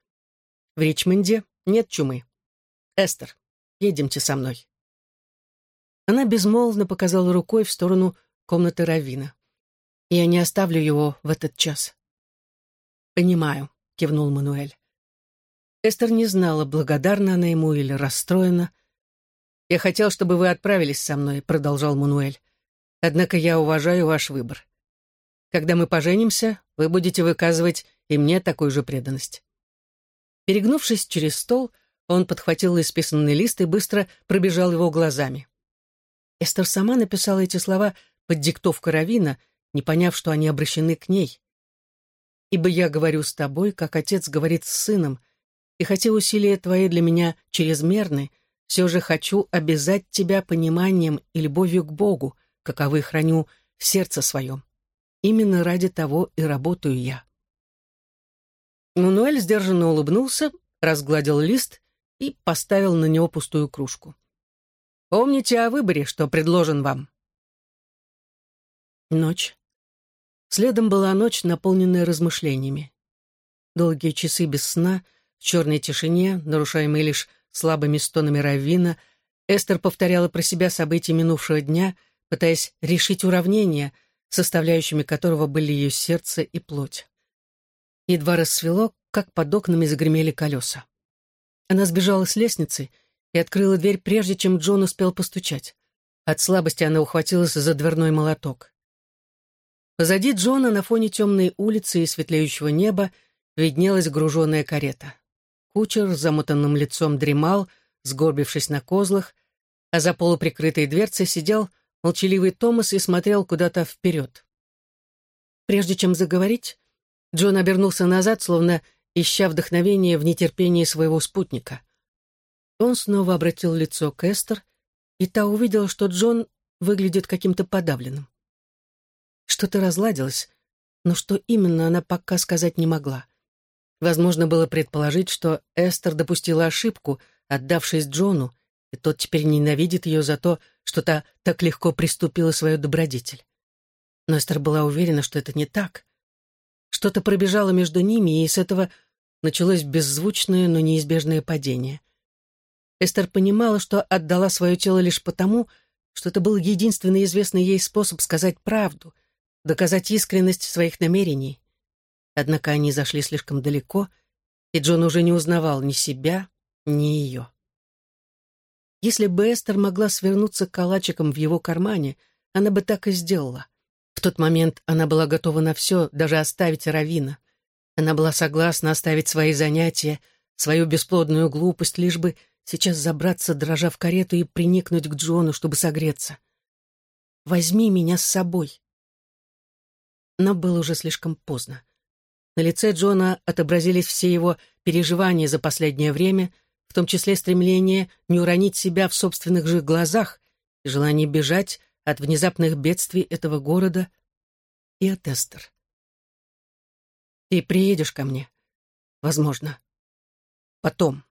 В Ричмонде нет чумы. Эстер, едемте со мной. Она безмолвно показала рукой в сторону комнаты Равина. «Я не оставлю его в этот час». «Понимаю», — кивнул Мануэль. Эстер не знала, благодарна она ему или расстроена. «Я хотел, чтобы вы отправились со мной», — продолжал Мануэль. «Однако я уважаю ваш выбор. Когда мы поженимся, вы будете выказывать и мне такую же преданность». Перегнувшись через стол, он подхватил исписанный лист и быстро пробежал его глазами. Эстер сама написала эти слова под диктовку Равина, не поняв, что они обращены к ней. «Ибо я говорю с тобой, как отец говорит с сыном, и хотя усилия твои для меня чрезмерны, все же хочу обязать тебя пониманием и любовью к Богу, каковы храню в сердце своем. Именно ради того и работаю я». Мануэль сдержанно улыбнулся, разгладил лист и поставил на него пустую кружку. Помните о выборе, что предложен вам. Ночь. Следом была ночь, наполненная размышлениями. Долгие часы без сна, в черной тишине, нарушаемые лишь слабыми стонами раввина, Эстер повторяла про себя события минувшего дня, пытаясь решить уравнение, составляющими которого были ее сердце и плоть. Едва рассвело, как под окнами загремели колеса. Она сбежала с лестницы и открыла дверь, прежде чем Джон успел постучать. От слабости она ухватилась за дверной молоток. Позади Джона на фоне темной улицы и светлеющего неба виднелась груженная карета. Кучер с замотанным лицом дремал, сгорбившись на козлах, а за полуприкрытой дверцей сидел молчаливый Томас и смотрел куда-то вперед. Прежде чем заговорить, Джон обернулся назад, словно ища вдохновение в нетерпении своего спутника. Он снова обратил лицо к Эстер, и та увидела, что Джон выглядит каким-то подавленным. Что-то разладилось, но что именно она пока сказать не могла. Возможно было предположить, что Эстер допустила ошибку, отдавшись Джону, и тот теперь ненавидит ее за то, что та так легко приступила свою добродетель. Но Эстер была уверена, что это не так. Что-то пробежало между ними, и с этого началось беззвучное, но неизбежное падение. Эстер понимала, что отдала свое тело лишь потому, что это был единственный известный ей способ сказать правду, доказать искренность своих намерений. Однако они зашли слишком далеко, и Джон уже не узнавал ни себя, ни ее. Если бы Эстер могла свернуться калачиком в его кармане, она бы так и сделала. В тот момент она была готова на все, даже оставить Равина. Она была согласна оставить свои занятия, свою бесплодную глупость, лишь бы сейчас забраться, дрожа в карету, и приникнуть к Джону, чтобы согреться. «Возьми меня с собой». Но было уже слишком поздно. На лице Джона отобразились все его переживания за последнее время, в том числе стремление не уронить себя в собственных же глазах и желание бежать от внезапных бедствий этого города и от Эстер. «Ты приедешь ко мне?» «Возможно. Потом»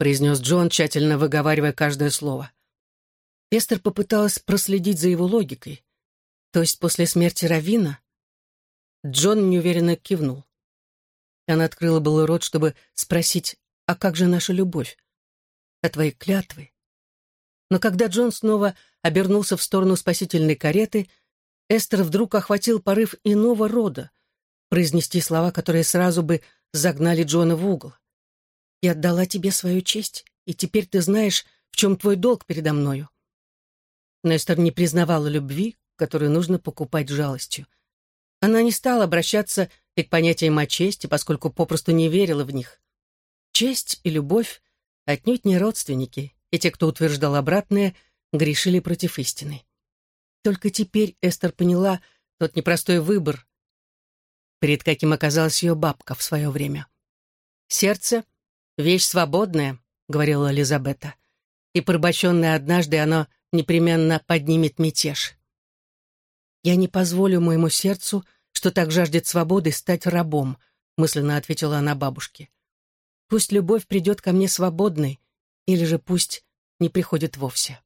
произнес Джон, тщательно выговаривая каждое слово. Эстер попыталась проследить за его логикой. То есть после смерти Равина? Джон неуверенно кивнул. Она открыла было рот, чтобы спросить, а как же наша любовь? А твои клятвы? Но когда Джон снова обернулся в сторону спасительной кареты, Эстер вдруг охватил порыв иного рода, произнести слова, которые сразу бы загнали Джона в угол. Я отдала тебе свою честь, и теперь ты знаешь, в чем твой долг передо мною». Нестор не признавала любви, которую нужно покупать жалостью. Она не стала обращаться и к понятиям о чести, поскольку попросту не верила в них. Честь и любовь отнюдь не родственники, и те, кто утверждал обратное, грешили против истины. Только теперь Эстер поняла тот непростой выбор, перед каким оказалась ее бабка в свое время. Сердце «Вещь свободная», — говорила Элизабета, «и порабощенное однажды оно непременно поднимет мятеж». «Я не позволю моему сердцу, что так жаждет свободы, стать рабом», — мысленно ответила она бабушке. «Пусть любовь придет ко мне свободной, или же пусть не приходит вовсе».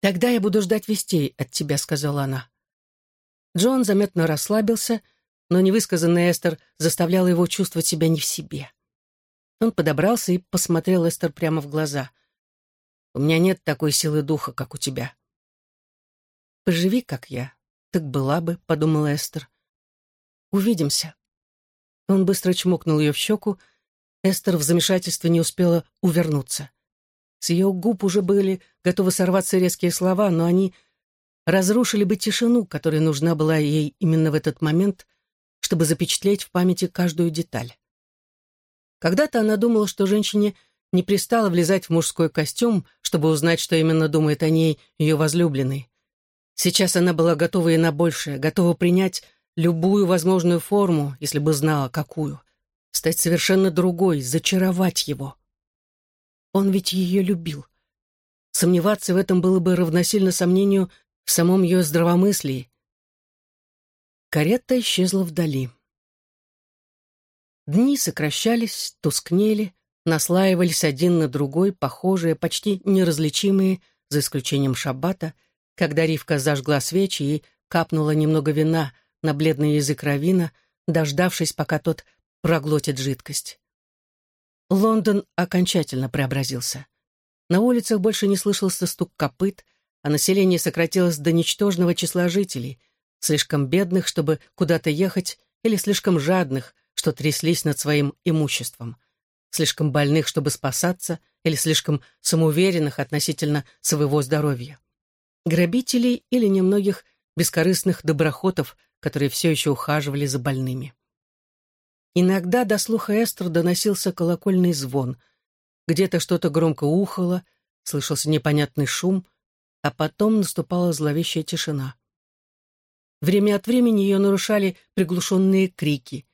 «Тогда я буду ждать вестей от тебя», — сказала она. Джон заметно расслабился, но невысказанный Эстер заставлял его чувствовать себя не в себе. Он подобрался и посмотрел Эстер прямо в глаза. «У меня нет такой силы духа, как у тебя». «Поживи, как я, так была бы», — подумала Эстер. «Увидимся». Он быстро чмокнул ее в щеку. Эстер в замешательстве не успела увернуться. С ее губ уже были готовы сорваться резкие слова, но они разрушили бы тишину, которая нужна была ей именно в этот момент, чтобы запечатлеть в памяти каждую деталь. Когда-то она думала, что женщине не пристало влезать в мужской костюм, чтобы узнать, что именно думает о ней ее возлюбленный. Сейчас она была готова и на большее, готова принять любую возможную форму, если бы знала, какую. Стать совершенно другой, зачаровать его. Он ведь ее любил. Сомневаться в этом было бы равносильно сомнению в самом ее здравомыслии. Карета исчезла вдали. Дни сокращались, тускнели, наслаивались один на другой, похожие, почти неразличимые, за исключением шаббата, когда Ривка зажгла свечи и капнула немного вина на бледный язык Равина, дождавшись, пока тот проглотит жидкость. Лондон окончательно преобразился. На улицах больше не слышался стук копыт, а население сократилось до ничтожного числа жителей, слишком бедных, чтобы куда-то ехать, или слишком жадных, что тряслись над своим имуществом, слишком больных, чтобы спасаться, или слишком самоуверенных относительно своего здоровья. Грабителей или немногих бескорыстных доброхотов, которые все еще ухаживали за больными. Иногда до слуха Эстер доносился колокольный звон. Где-то что-то громко ухало, слышался непонятный шум, а потом наступала зловещая тишина. Время от времени ее нарушали приглушенные крики.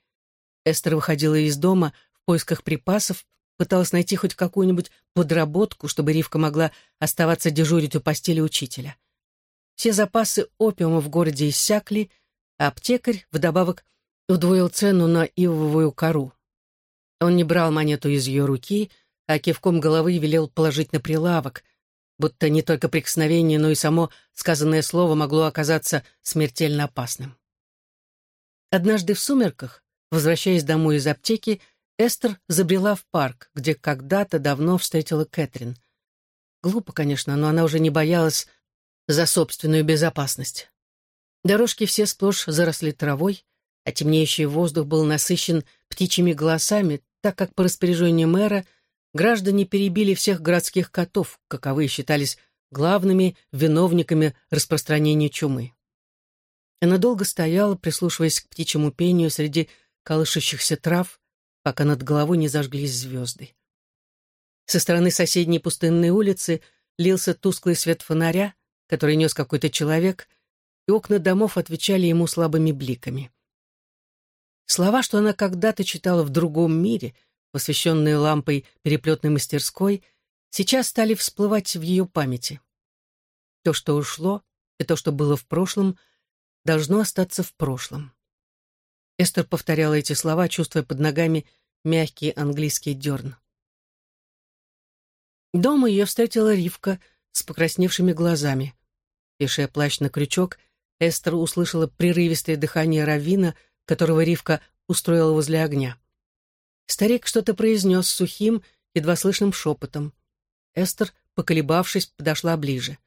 Эстер выходила из дома в поисках припасов, пыталась найти хоть какую-нибудь подработку, чтобы Ривка могла оставаться дежурить у постели учителя. Все запасы опиума в городе иссякли, а аптекарь вдобавок удвоил цену на ивовую кору. Он не брал монету из ее руки, а кивком головы велел положить на прилавок, будто не только прикосновение, но и само сказанное слово могло оказаться смертельно опасным. Однажды в сумерках, возвращаясь домой из аптеки, Эстер забрела в парк, где когда-то давно встретила Кэтрин. Глупо, конечно, но она уже не боялась за собственную безопасность. Дорожки все сплошь заросли травой, а темнеющий воздух был насыщен птичьими голосами, так как по распоряжению мэра граждане перебили всех городских котов, каковые считались главными виновниками распространения чумы. Она долго стояла, прислушиваясь к птичьему пению среди колышущихся трав, пока над головой не зажглись звезды. Со стороны соседней пустынной улицы лился тусклый свет фонаря, который нес какой-то человек, и окна домов отвечали ему слабыми бликами. Слова, что она когда-то читала в другом мире, посвященные лампой переплетной мастерской, сейчас стали всплывать в ее памяти. То, что ушло, и то, что было в прошлом, должно остаться в прошлом. Эстер повторяла эти слова, чувствуя под ногами мягкий английский дерн. Дома ее встретила Ривка с покрасневшими глазами. Вешая плащ на крючок, Эстер услышала прерывистое дыхание Равина, которого Ривка устроила возле огня. Старик что-то произнес сухим, едва слышным шепотом. Эстер, поколебавшись, подошла ближе.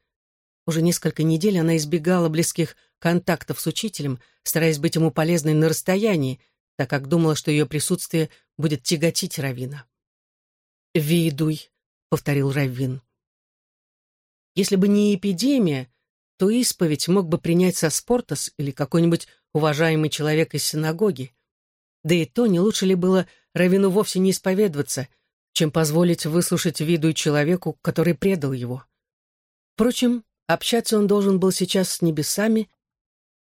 Уже несколько недель она избегала близких контактов с учителем, стараясь быть ему полезной на расстоянии, так как думала, что ее присутствие будет тяготить Равина. «Виедуй», — повторил Равин. Если бы не эпидемия, то исповедь мог бы принять со Спортас или какой-нибудь уважаемый человек из синагоги. Да и то, не лучше ли было Равину вовсе не исповедоваться, чем позволить выслушать виду человеку, который предал его. Впрочем, общаться он должен был сейчас с небесами,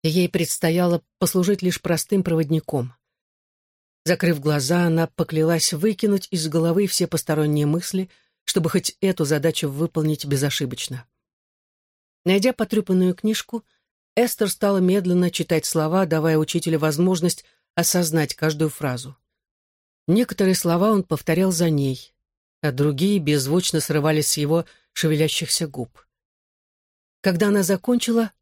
и ей предстояло послужить лишь простым проводником. Закрыв глаза, она поклялась выкинуть из головы все посторонние мысли, чтобы хоть эту задачу выполнить безошибочно. Найдя потрепанную книжку, Эстер стала медленно читать слова, давая учителю возможность осознать каждую фразу. Некоторые слова он повторял за ней, а другие беззвучно срывались с его шевелящихся губ. Когда она закончила,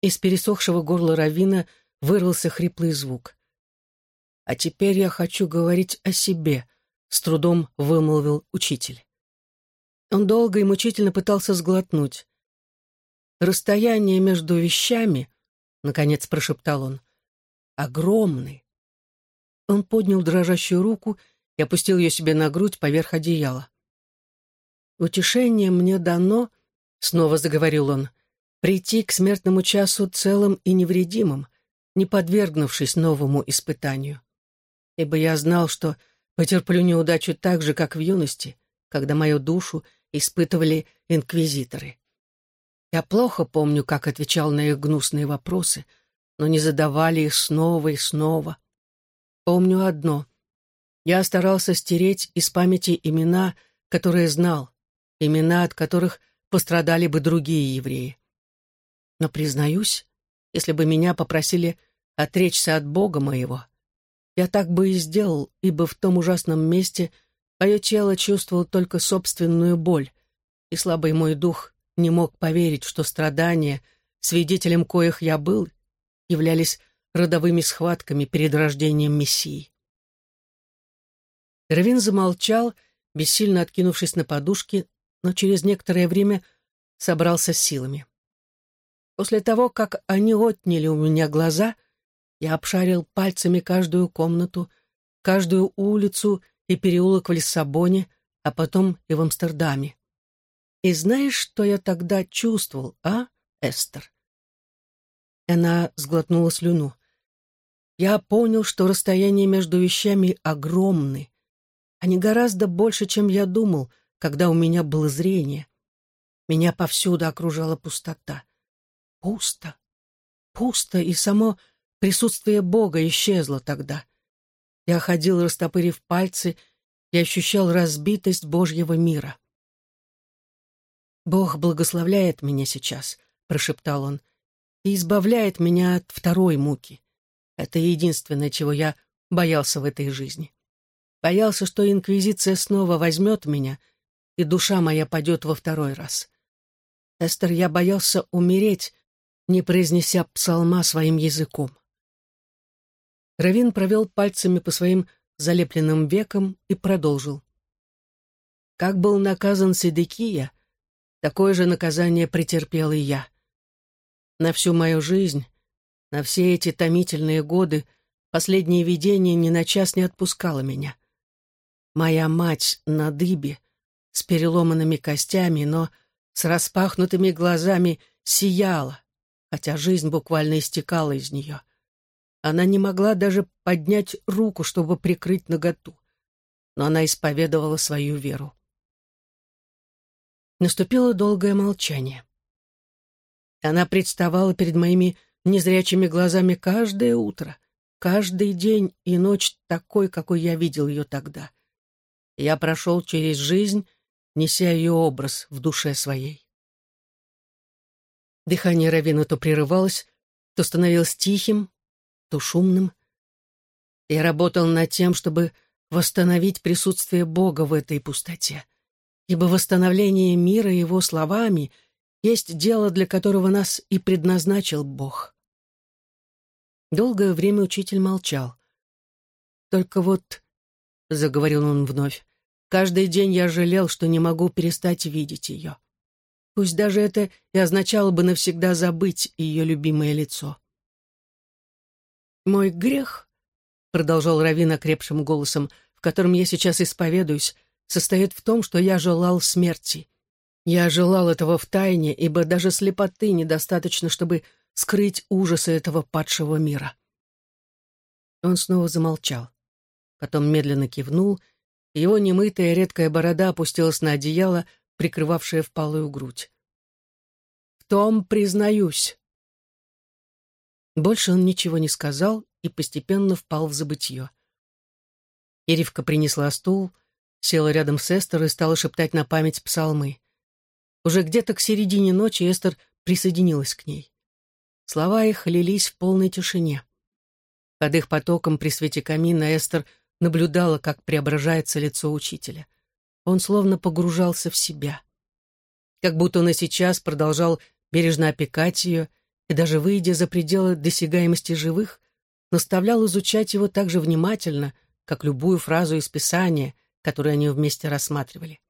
из пересохшего горла Равина вырвался хриплый звук. «А теперь я хочу говорить о себе», — с трудом вымолвил учитель. Он долго и мучительно пытался сглотнуть. «Расстояние между вещами», — наконец прошептал он, — «огромны». Он поднял дрожащую руку и опустил ее себе на грудь поверх одеяла. «Утешение мне дано», — снова заговорил он, — «прийти к смертному часу целым и невредимым, не подвергнувшись новому испытанию. Ибо я знал, что потерплю неудачу так же, как в юности, когда мою душу испытывали инквизиторы. Я плохо помню, как отвечал на их гнусные вопросы, но не задавали их снова и снова. Помню одно. Я старался стереть из памяти имена, которые знал, имена, от которых пострадали бы другие евреи. Но, признаюсь, если бы меня попросили отречься от Бога моего, я так бы и сделал, ибо в том ужасном месте мое тело чувствовало только собственную боль, и слабый мой дух не мог поверить, что страдания, свидетелем коих я был, являлись родовыми схватками перед рождением Мессии. Равин замолчал, бессильно откинувшись на подушки, но через некоторое время собрался с силами. После того, как они отняли у меня глаза, я обшарил пальцами каждую комнату, каждую улицу и переулок в Лиссабоне, а потом и в Амстердаме. И знаешь, что я тогда чувствовал, а, Эстер? Она сглотнула слюну. Я понял, что расстояние между вещами огромны. Они гораздо больше, чем я думал, когда у меня было зрение. Меня повсюду окружала пустота. Пусто. Пусто, и само присутствие Бога исчезло тогда. Я ходил, растопырив пальцы, и ощущал разбитость Божьего мира. «Бог благословляет меня сейчас», — прошептал он, «и избавляет меня от второй муки. Это единственное, чего я боялся в этой жизни. Боялся, что Инквизиция снова возьмет меня, и душа моя падет во второй раз. Эстер, я боялся умереть, не произнеся псалма своим языком. Равин провел пальцами по своим залепленным векам и продолжил. Как был наказан Седекия, такое же наказание претерпел и я. На всю мою жизнь, на все эти томительные годы, последнее видение ни на час не отпускало меня. Моя мать на дыбе, с переломанными костями, но с распахнутыми глазами сияла, хотя жизнь буквально истекала из нее. Она не могла даже поднять руку, чтобы прикрыть наготу, но она исповедовала свою веру. Наступило долгое молчание. Она представала перед моими незрячими глазами каждое утро, каждый день и ночь такой, какой я видел ее тогда. Я прошел через жизнь, неся ее образ в душе своей. Дыхание Равина то прерывалось, то становилось тихим, то шумным. Я работал над тем, чтобы восстановить присутствие Бога в этой пустоте, ибо восстановление мира его словами есть дело, для которого нас и предназначил Бог. Долгое время учитель молчал. «Только вот», — заговорил он вновь, — «каждый день я жалел, что не могу перестать видеть ее. Пусть даже это и означало бы навсегда забыть ее любимое лицо. «Мой грех», — продолжал Равин окрепшим голосом, в котором я сейчас исповедуюсь, состоит в том, что я желал смерти. Я желал этого в тайне, ибо даже слепоты недостаточно, чтобы скрыть ужасы этого падшего мира. Он снова замолчал. Потом медленно кивнул, и его немытая редкая борода опустилась на одеяло, прикрывавшее впалую грудь. «В том признаюсь», больше он ничего не сказал и постепенно впал в забытье. Иривка принесла стул, села рядом с Эстер и стала шептать на память псалмы. Уже где-то к середине ночи Эстер присоединилась к ней. Слова их лились в полной тишине. Под их потоком при свете камина Эстер наблюдала, как преображается лицо учителя. Он словно погружался в себя. Как будто он и сейчас продолжал бережно опекать ее и даже выйдя за пределы досягаемости живых, наставлял изучать его так же внимательно, как любую фразу из Писания, которую они вместе рассматривали.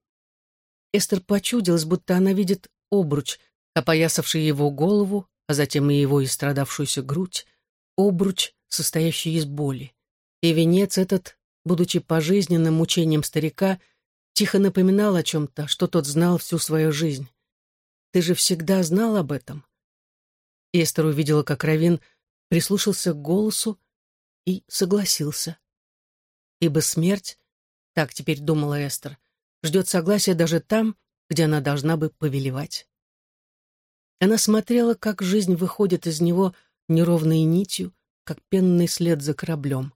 Эстер почудилась, будто она видит обруч, опоясавший его голову, а затем и его истрадавшуюся грудь, обруч, состоящий из боли. И венец этот, будучи пожизненным мучением старика, тихо напоминал о чем-то, что тот знал всю свою жизнь. «Ты же всегда знал об этом?» Эстер увидела, как Равин прислушался к голосу и согласился. Ибо смерть, так теперь думала Эстер, ждет согласия даже там, где она должна бы повелевать. Она смотрела, как жизнь выходит из него неровной нитью, как пенный след за кораблем.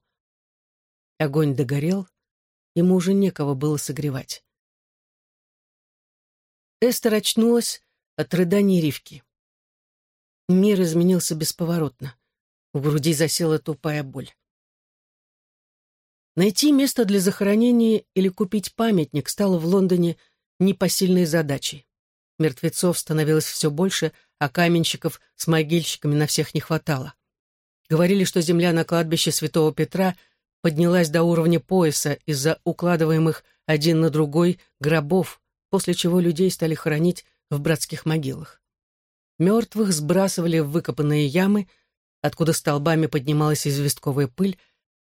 Огонь догорел, ему уже некого было согревать. Эстер очнулась от рыданий Ривки. Мир изменился бесповоротно. В груди засела тупая боль. Найти место для захоронения или купить памятник стало в Лондоне непосильной задачей. Мертвецов становилось все больше, а каменщиков с могильщиками на всех не хватало. Говорили, что земля на кладбище Святого Петра поднялась до уровня пояса из-за укладываемых один на другой гробов, после чего людей стали хоронить в братских могилах. Мертвых сбрасывали в выкопанные ямы, откуда столбами поднималась известковая пыль,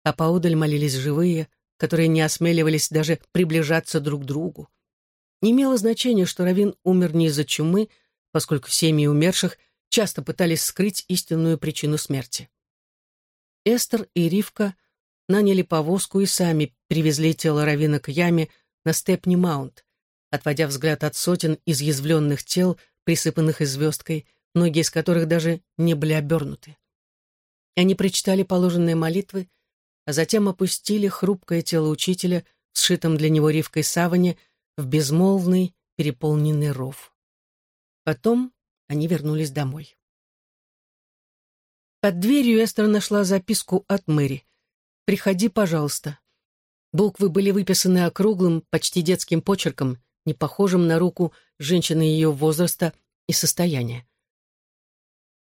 а поодаль молились живые, которые не осмеливались даже приближаться друг к другу. Не имело значения, что Равин умер не из-за чумы, поскольку семьи умерших часто пытались скрыть истинную причину смерти. Эстер и Ривка наняли повозку и сами привезли тело Равина к яме на Степни-Маунт, отводя взгляд от сотен изъязвленных тел, присыпанных звездкой, многие из которых даже не были обернуты. Они прочитали положенные молитвы, а затем опустили хрупкое тело учителя в сшитом для него ривкой саване в безмолвный переполненный ров. Потом они вернулись домой. Под дверью Эстер нашла записку от Мэри. «Приходи, пожалуйста». Буквы были выписаны округлым, почти детским почерком, не похожим на руку женщины ее возраста и состояния.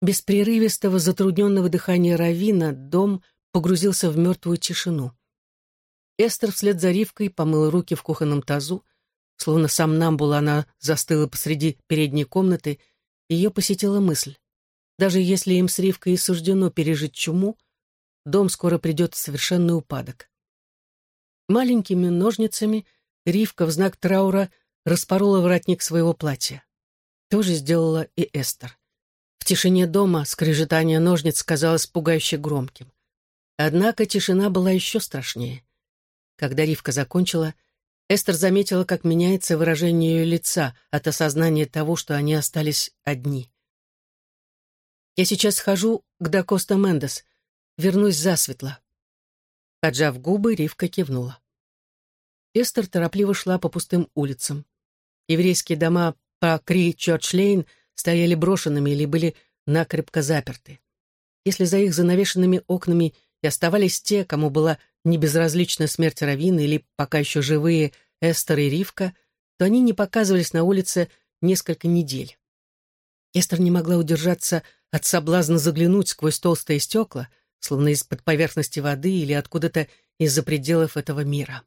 Без прерывистого затрудненного дыхания Равина дом погрузился в мертвую тишину. Эстер вслед за Ривкой помыла руки в кухонном тазу, словно сам Намбула она застыла посреди передней комнаты, ее посетила мысль. Даже если им с Ривкой и суждено пережить чуму, дом скоро придет в совершенный упадок. Маленькими ножницами Ривка в знак траура распорола воротник своего платья. То же сделала и Эстер. В тишине дома скрежетание ножниц казалось пугающе громким. Однако тишина была еще страшнее. Когда Ривка закончила, Эстер заметила, как меняется выражение ее лица от осознания того, что они остались одни. «Я сейчас схожу к Дакоста Мендес. Вернусь засветло». Поджав губы, Ривка кивнула. Эстер торопливо шла по пустым улицам. Еврейские дома по Кри-Чорч-Лейн стояли брошенными или были накрепко заперты. Если за их занавешенными окнами и оставались те, кому была небезразлична смерть Равина или пока еще живые Эстер и Ривка, то они не показывались на улице несколько недель. Эстер не могла удержаться от соблазна заглянуть сквозь толстые стекла, словно из-под поверхности воды или откуда-то из-за пределов этого мира.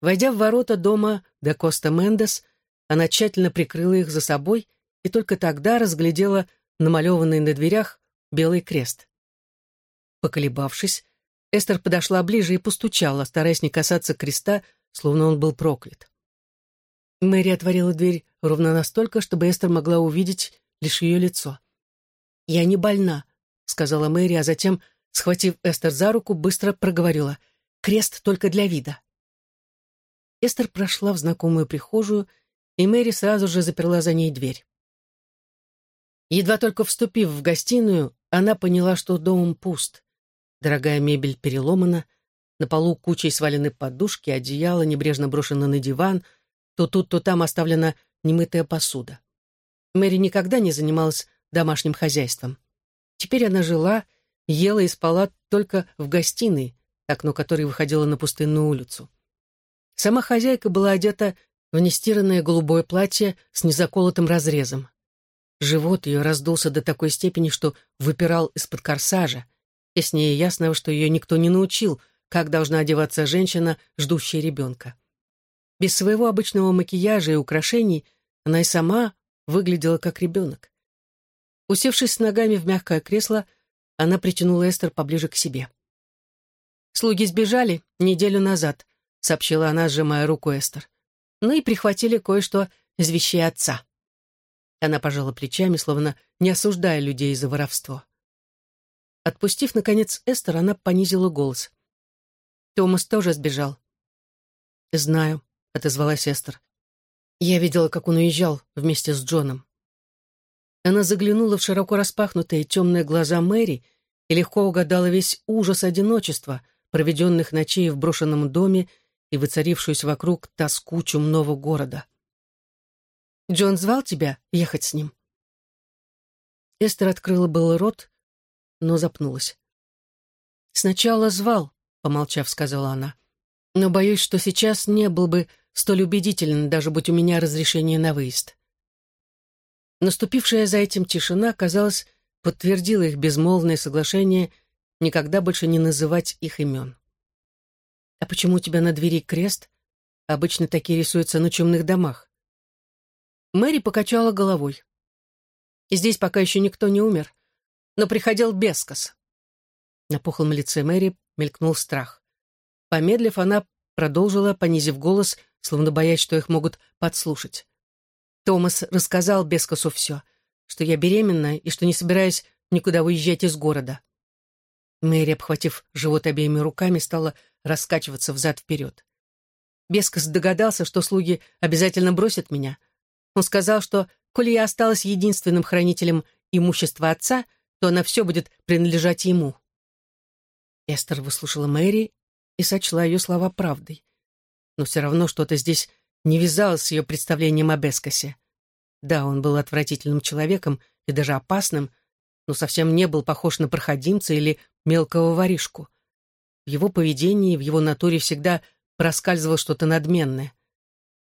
Войдя в ворота дома де Коста Мендес, она тщательно прикрыла их за собой и только тогда разглядела намалеванный на дверях белый крест. Поколебавшись, Эстер подошла ближе и постучала, стараясь не касаться креста, словно он был проклят. Мэри отворила дверь ровно настолько, чтобы Эстер могла увидеть лишь ее лицо. «Я не больна», — сказала Мэри, а затем, схватив Эстер за руку, быстро проговорила. «Крест только для вида». Эстер прошла в знакомую прихожую, и Мэри сразу же заперла за ней дверь. Едва только вступив в гостиную, она поняла, что дом пуст. Дорогая мебель переломана, на полу кучей свалены подушки, одеяло небрежно брошено на диван, то тут, то там оставлена немытая посуда. Мэри никогда не занималась домашним хозяйством. Теперь она жила, ела и спала только в гостиной, окно которой выходило на пустынную улицу. Сама хозяйка была одета в нестиранное голубое платье с незаколотым разрезом. Живот ее раздулся до такой степени, что выпирал из-под корсажа, яснее ясного, что ее никто не научил, как должна одеваться женщина, ждущая ребенка. Без своего обычного макияжа и украшений она и сама выглядела как ребенок. Усевшись с ногами в мягкое кресло, она притянула Эстер поближе к себе. «Слуги сбежали неделю назад», — сообщила она, сжимая руку Эстер. «Ну и прихватили кое-что из вещей отца». Она пожала плечами, словно не осуждая людей за воровство. Отпустив, наконец, Эстер, она понизила голос. «Томас тоже сбежал». «Знаю», — отозвалась Эстер. «Я видела, как он уезжал вместе с Джоном». Она заглянула в широко распахнутые темные глаза Мэри и легко угадала весь ужас одиночества, проведенных ночей в брошенном доме и выцарившуюся вокруг тоску чумного города. «Джон звал тебя ехать с ним?» Эстер открыла был рот, но запнулась. «Сначала звал», — помолчав, сказала она. «Но боюсь, что сейчас не был бы столь убедителен, даже будь у меня разрешение на выезд». Наступившая за этим тишина, казалось, подтвердила их безмолвное соглашение никогда больше не называть их имен. «А почему у тебя на двери крест?» Обычно такие рисуются на чумных домах. Мэри покачала головой. Здесь пока еще никто не умер, но приходил Бескос. На пухлом лице Мэри мелькнул страх. Помедлив, она продолжила, понизив голос, словно боясь, что их могут подслушать. Томас рассказал Бескосу все, что я беременна и что не собираюсь никуда уезжать из города. Мэри, обхватив живот обеими руками, стала раскачиваться взад-вперед. Бескос догадался, что слуги обязательно бросят меня. Он сказал, что, коли я осталась единственным хранителем имущества отца, то она все будет принадлежать ему. Эстер выслушала Мэри и сочла ее слова правдой. Но все равно что-то здесь не вязалось с ее представлением о Бескосе. Да, он был отвратительным человеком и даже опасным, но совсем не был похож на проходимца или мелкого воришку. В его поведении, в его натуре всегда проскальзывало что-то надменное.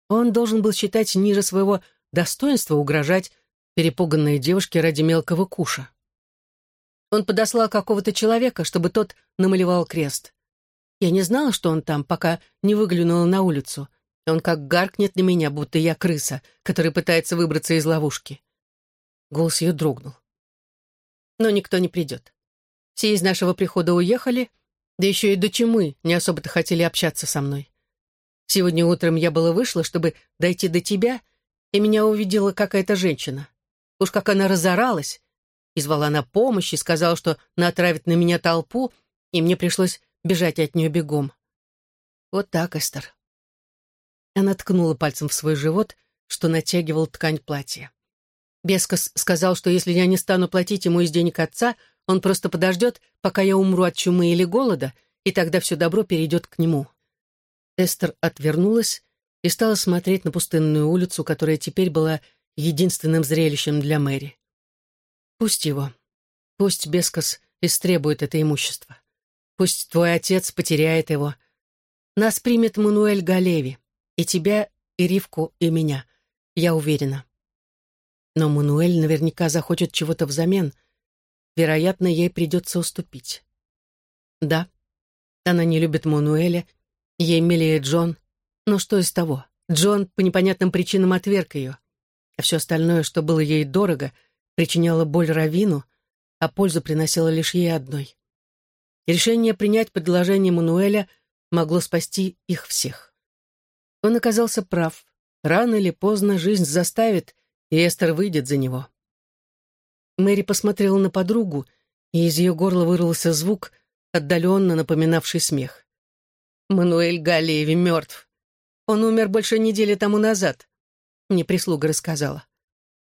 Он должен был считать ниже своего достоинства угрожать перепуганной девушке ради мелкого куша. Он подослал какого-то человека, чтобы тот намалевал крест. Я не знала, что он там, пока не выглянула на улицу. Он как гаркнет на меня, будто я крыса, которая пытается выбраться из ловушки. Голос ее дрогнул. Но никто не придет. Все из нашего прихода уехали, да еще и до чумы не особо-то хотели общаться со мной. Сегодня утром я была вышла, чтобы дойти до тебя, и меня увидела какая-то женщина. Уж как она разоралась, и звала на помощь, и сказала, что натравит на меня толпу, и мне пришлось бежать от нее бегом. Вот так, Эстер. Она ткнула пальцем в свой живот, что натягивал ткань платья. Бескос сказал, что если я не стану платить ему из денег отца, он просто подождет, пока я умру от чумы или голода, и тогда все добро перейдет к нему. Эстер отвернулась и стала смотреть на пустынную улицу, которая теперь была единственным зрелищем для Мэри. Пусть его. Пусть Бескос истребует это имущество. Пусть твой отец потеряет его. Нас примет Мануэль Галеви. И тебя, и Ривку, и меня. Я уверена. Но Мануэль наверняка захочет чего-то взамен. Вероятно, ей придется уступить. Да, она не любит Мануэля, ей милее Джон. Но что из того? Джон по непонятным причинам отверг ее. А все остальное, что было ей дорого — причиняло боль Равину, а пользу приносило лишь ей одной. Решение принять предложение Мануэля могло спасти их всех. Он оказался прав. Рано или поздно жизнь заставит, и Эстер выйдет за него. Мэри посмотрела на подругу, и из ее горла вырвался звук, отдаленно напоминавший смех. «Мануэль Галлиеви мертв. Он умер больше недели тому назад», — мне прислуга рассказала.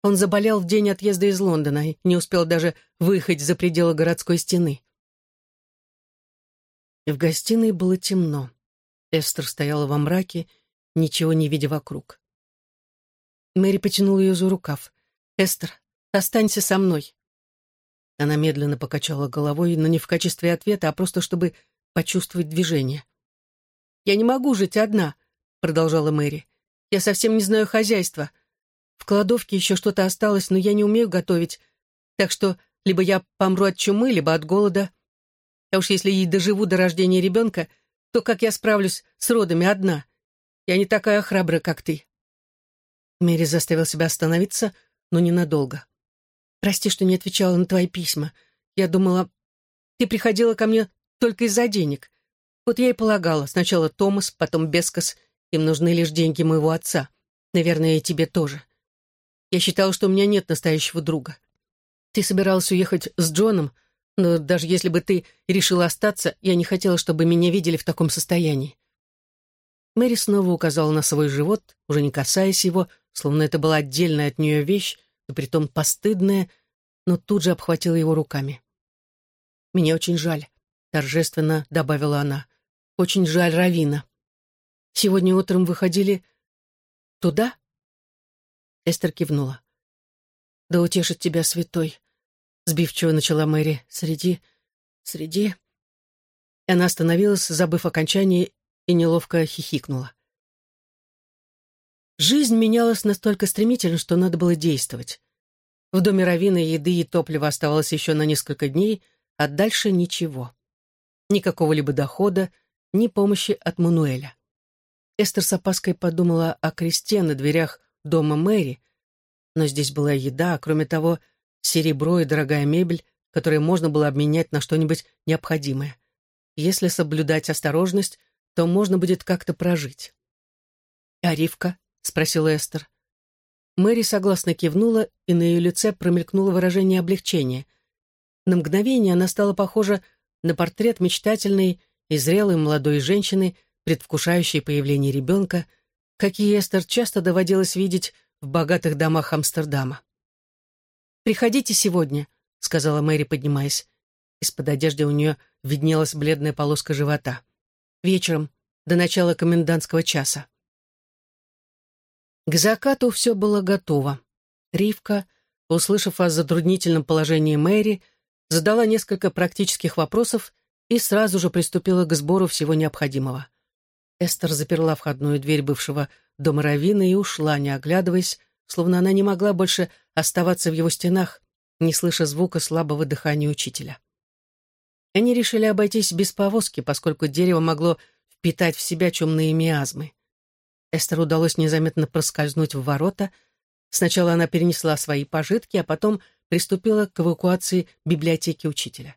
Он заболел в день отъезда из Лондона и не успел даже выехать за пределы городской стены. И в гостиной было темно. Эстер стояла во мраке, ничего не видя вокруг. Мэри потянула ее за рукав. «Эстер, останься со мной». Она медленно покачала головой, но не в качестве ответа, а просто чтобы почувствовать движение. «Я не могу жить одна», — продолжала Мэри. «Я совсем не знаю хозяйства. В кладовке еще что-то осталось, но я не умею готовить, так что либо я помру от чумы, либо от голода. А уж если и доживу до рождения ребенка, то как я справлюсь с родами одна? Я не такая храбрая, как ты». Мэри заставил себя остановиться, но ненадолго. «Прости, что не отвечала на твои письма. Я думала, ты приходила ко мне только из-за денег. Вот я и полагала, сначала Томас, потом Бескос. Им нужны лишь деньги моего отца. Наверное, и тебе тоже. Я считала, что у меня нет настоящего друга. Ты собиралась уехать с Джоном, но даже если бы ты решила остаться, я не хотела, чтобы меня видели в таком состоянии. Мэри снова указала на свой живот, уже не касаясь его, словно это была отдельная от нее вещь, но притом постыдная, но тут же обхватила его руками. «Мне очень жаль», — торжественно добавила она. «Очень жаль Равина. Сегодня утром выходили туда?» Эстер кивнула. «Да утешит тебя святой», — сбивчиво начала Мэри. «Среди... среди...» Она остановилась, забыв окончание, и неловко хихикнула. Жизнь менялась настолько стремительно, что надо было действовать. В доме Равина еды и топлива оставалось еще на несколько дней, а дальше ничего. Никакого либо дохода, ни помощи от Мануэля. Эстер с опаской подумала о кресте на дверях дома Мэри, но здесь была еда, а кроме того, серебро и дорогая мебель, которые можно было обменять на что-нибудь необходимое. Если соблюдать осторожность, то можно будет как-то прожить. «А Ривка?» — спросила Эстер. Мэри согласно кивнула, и на ее лице промелькнуло выражение облегчения. На мгновение она стала похожа на портрет мечтательной и зрелой молодой женщины, предвкушающей появление ребенка, какие Эстер часто доводилось видеть в богатых домах Амстердама. «Приходите сегодня», — сказала Мэри, поднимаясь. Из-под одежды у нее виднелась бледная полоска живота. «Вечером, до начала комендантского часа». К закату все было готово. Ривка, услышав о затруднительном положении Мэри, задала несколько практических вопросов и сразу же приступила к сбору всего необходимого. Эстер заперла входную дверь бывшего дома Равина и ушла, не оглядываясь, словно она не могла больше оставаться в его стенах, не слыша звука слабого дыхания учителя. Они решили обойтись без повозки, поскольку дерево могло впитать в себя чумные миазмы. Эстер удалось незаметно проскользнуть в ворота. Сначала она перенесла свои пожитки, а потом приступила к эвакуации библиотеки учителя.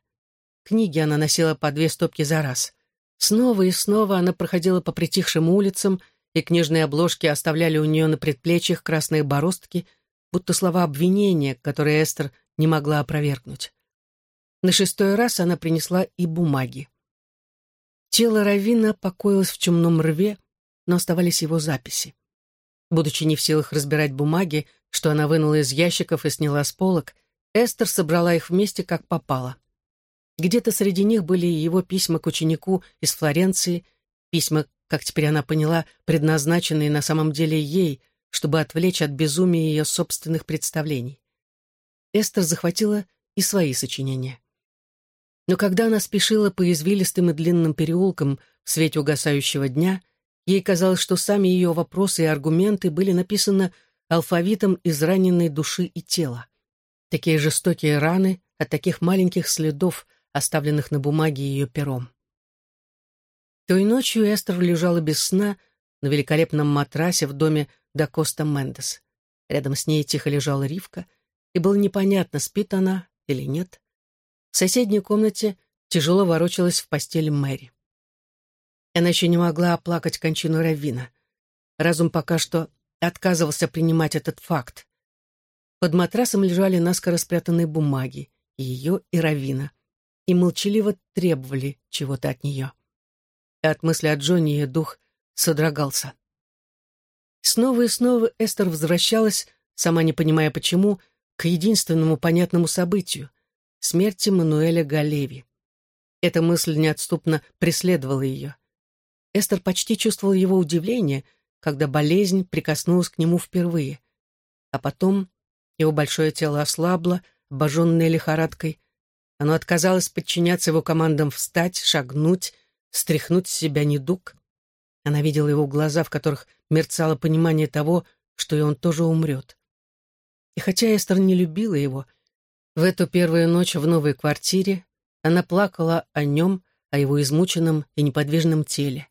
Книги она носила по две стопки за раз. Снова и снова она проходила по притихшим улицам, и книжные обложки оставляли у нее на предплечьях красные бороздки, будто слова обвинения, которые Эстер не могла опровергнуть. На шестой раз она принесла и бумаги. Тело Равина покоилось в чумном рве, но оставались его записи. Будучи не в силах разбирать бумаги, что она вынула из ящиков и сняла с полок, Эстер собрала их вместе, как попало. Где-то среди них были его письма к ученику из Флоренции, письма, как теперь она поняла, предназначенные на самом деле ей, чтобы отвлечь от безумия ее собственных представлений. Эстер захватила и свои сочинения. Но когда она спешила по извилистым и длинным переулкам в свете угасающего дня, Ей казалось, что сами ее вопросы и аргументы были написаны алфавитом из раненной души и тела. Такие жестокие раны от таких маленьких следов, оставленных на бумаге ее пером. Той ночью Эстер лежала без сна на великолепном матрасе в доме до Коста Мендес. Рядом с ней тихо лежала Ривка, и было непонятно, спит она или нет. В соседней комнате тяжело ворочалась в постели Мэри. Она еще не могла оплакать кончину Равина. Разум пока что отказывался принимать этот факт. Под матрасом лежали наскоро спрятанные бумаги, и ее, и Равина, и молчаливо требовали чего-то от нее. И от мысли о Джонни ее дух содрогался. Снова и снова Эстер возвращалась, сама не понимая почему, к единственному понятному событию — смерти Мануэля Галеви. Эта мысль неотступно преследовала ее. Эстер почти чувствовала его удивление, когда болезнь прикоснулась к нему впервые. А потом его большое тело ослабло, обожженное лихорадкой. Оно отказалось подчиняться его командам встать, шагнуть, стряхнуть с себя недуг. Она видела его глаза, в которых мерцало понимание того, что и он тоже умрет. И хотя Эстер не любила его, в эту первую ночь в новой квартире она плакала о нем, о его измученном и неподвижном теле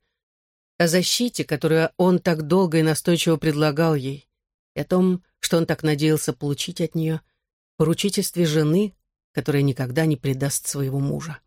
о защите, которую он так долго и настойчиво предлагал ей, и о том, что он так надеялся получить от нее, поручительстве жены, которая никогда не предаст своего мужа.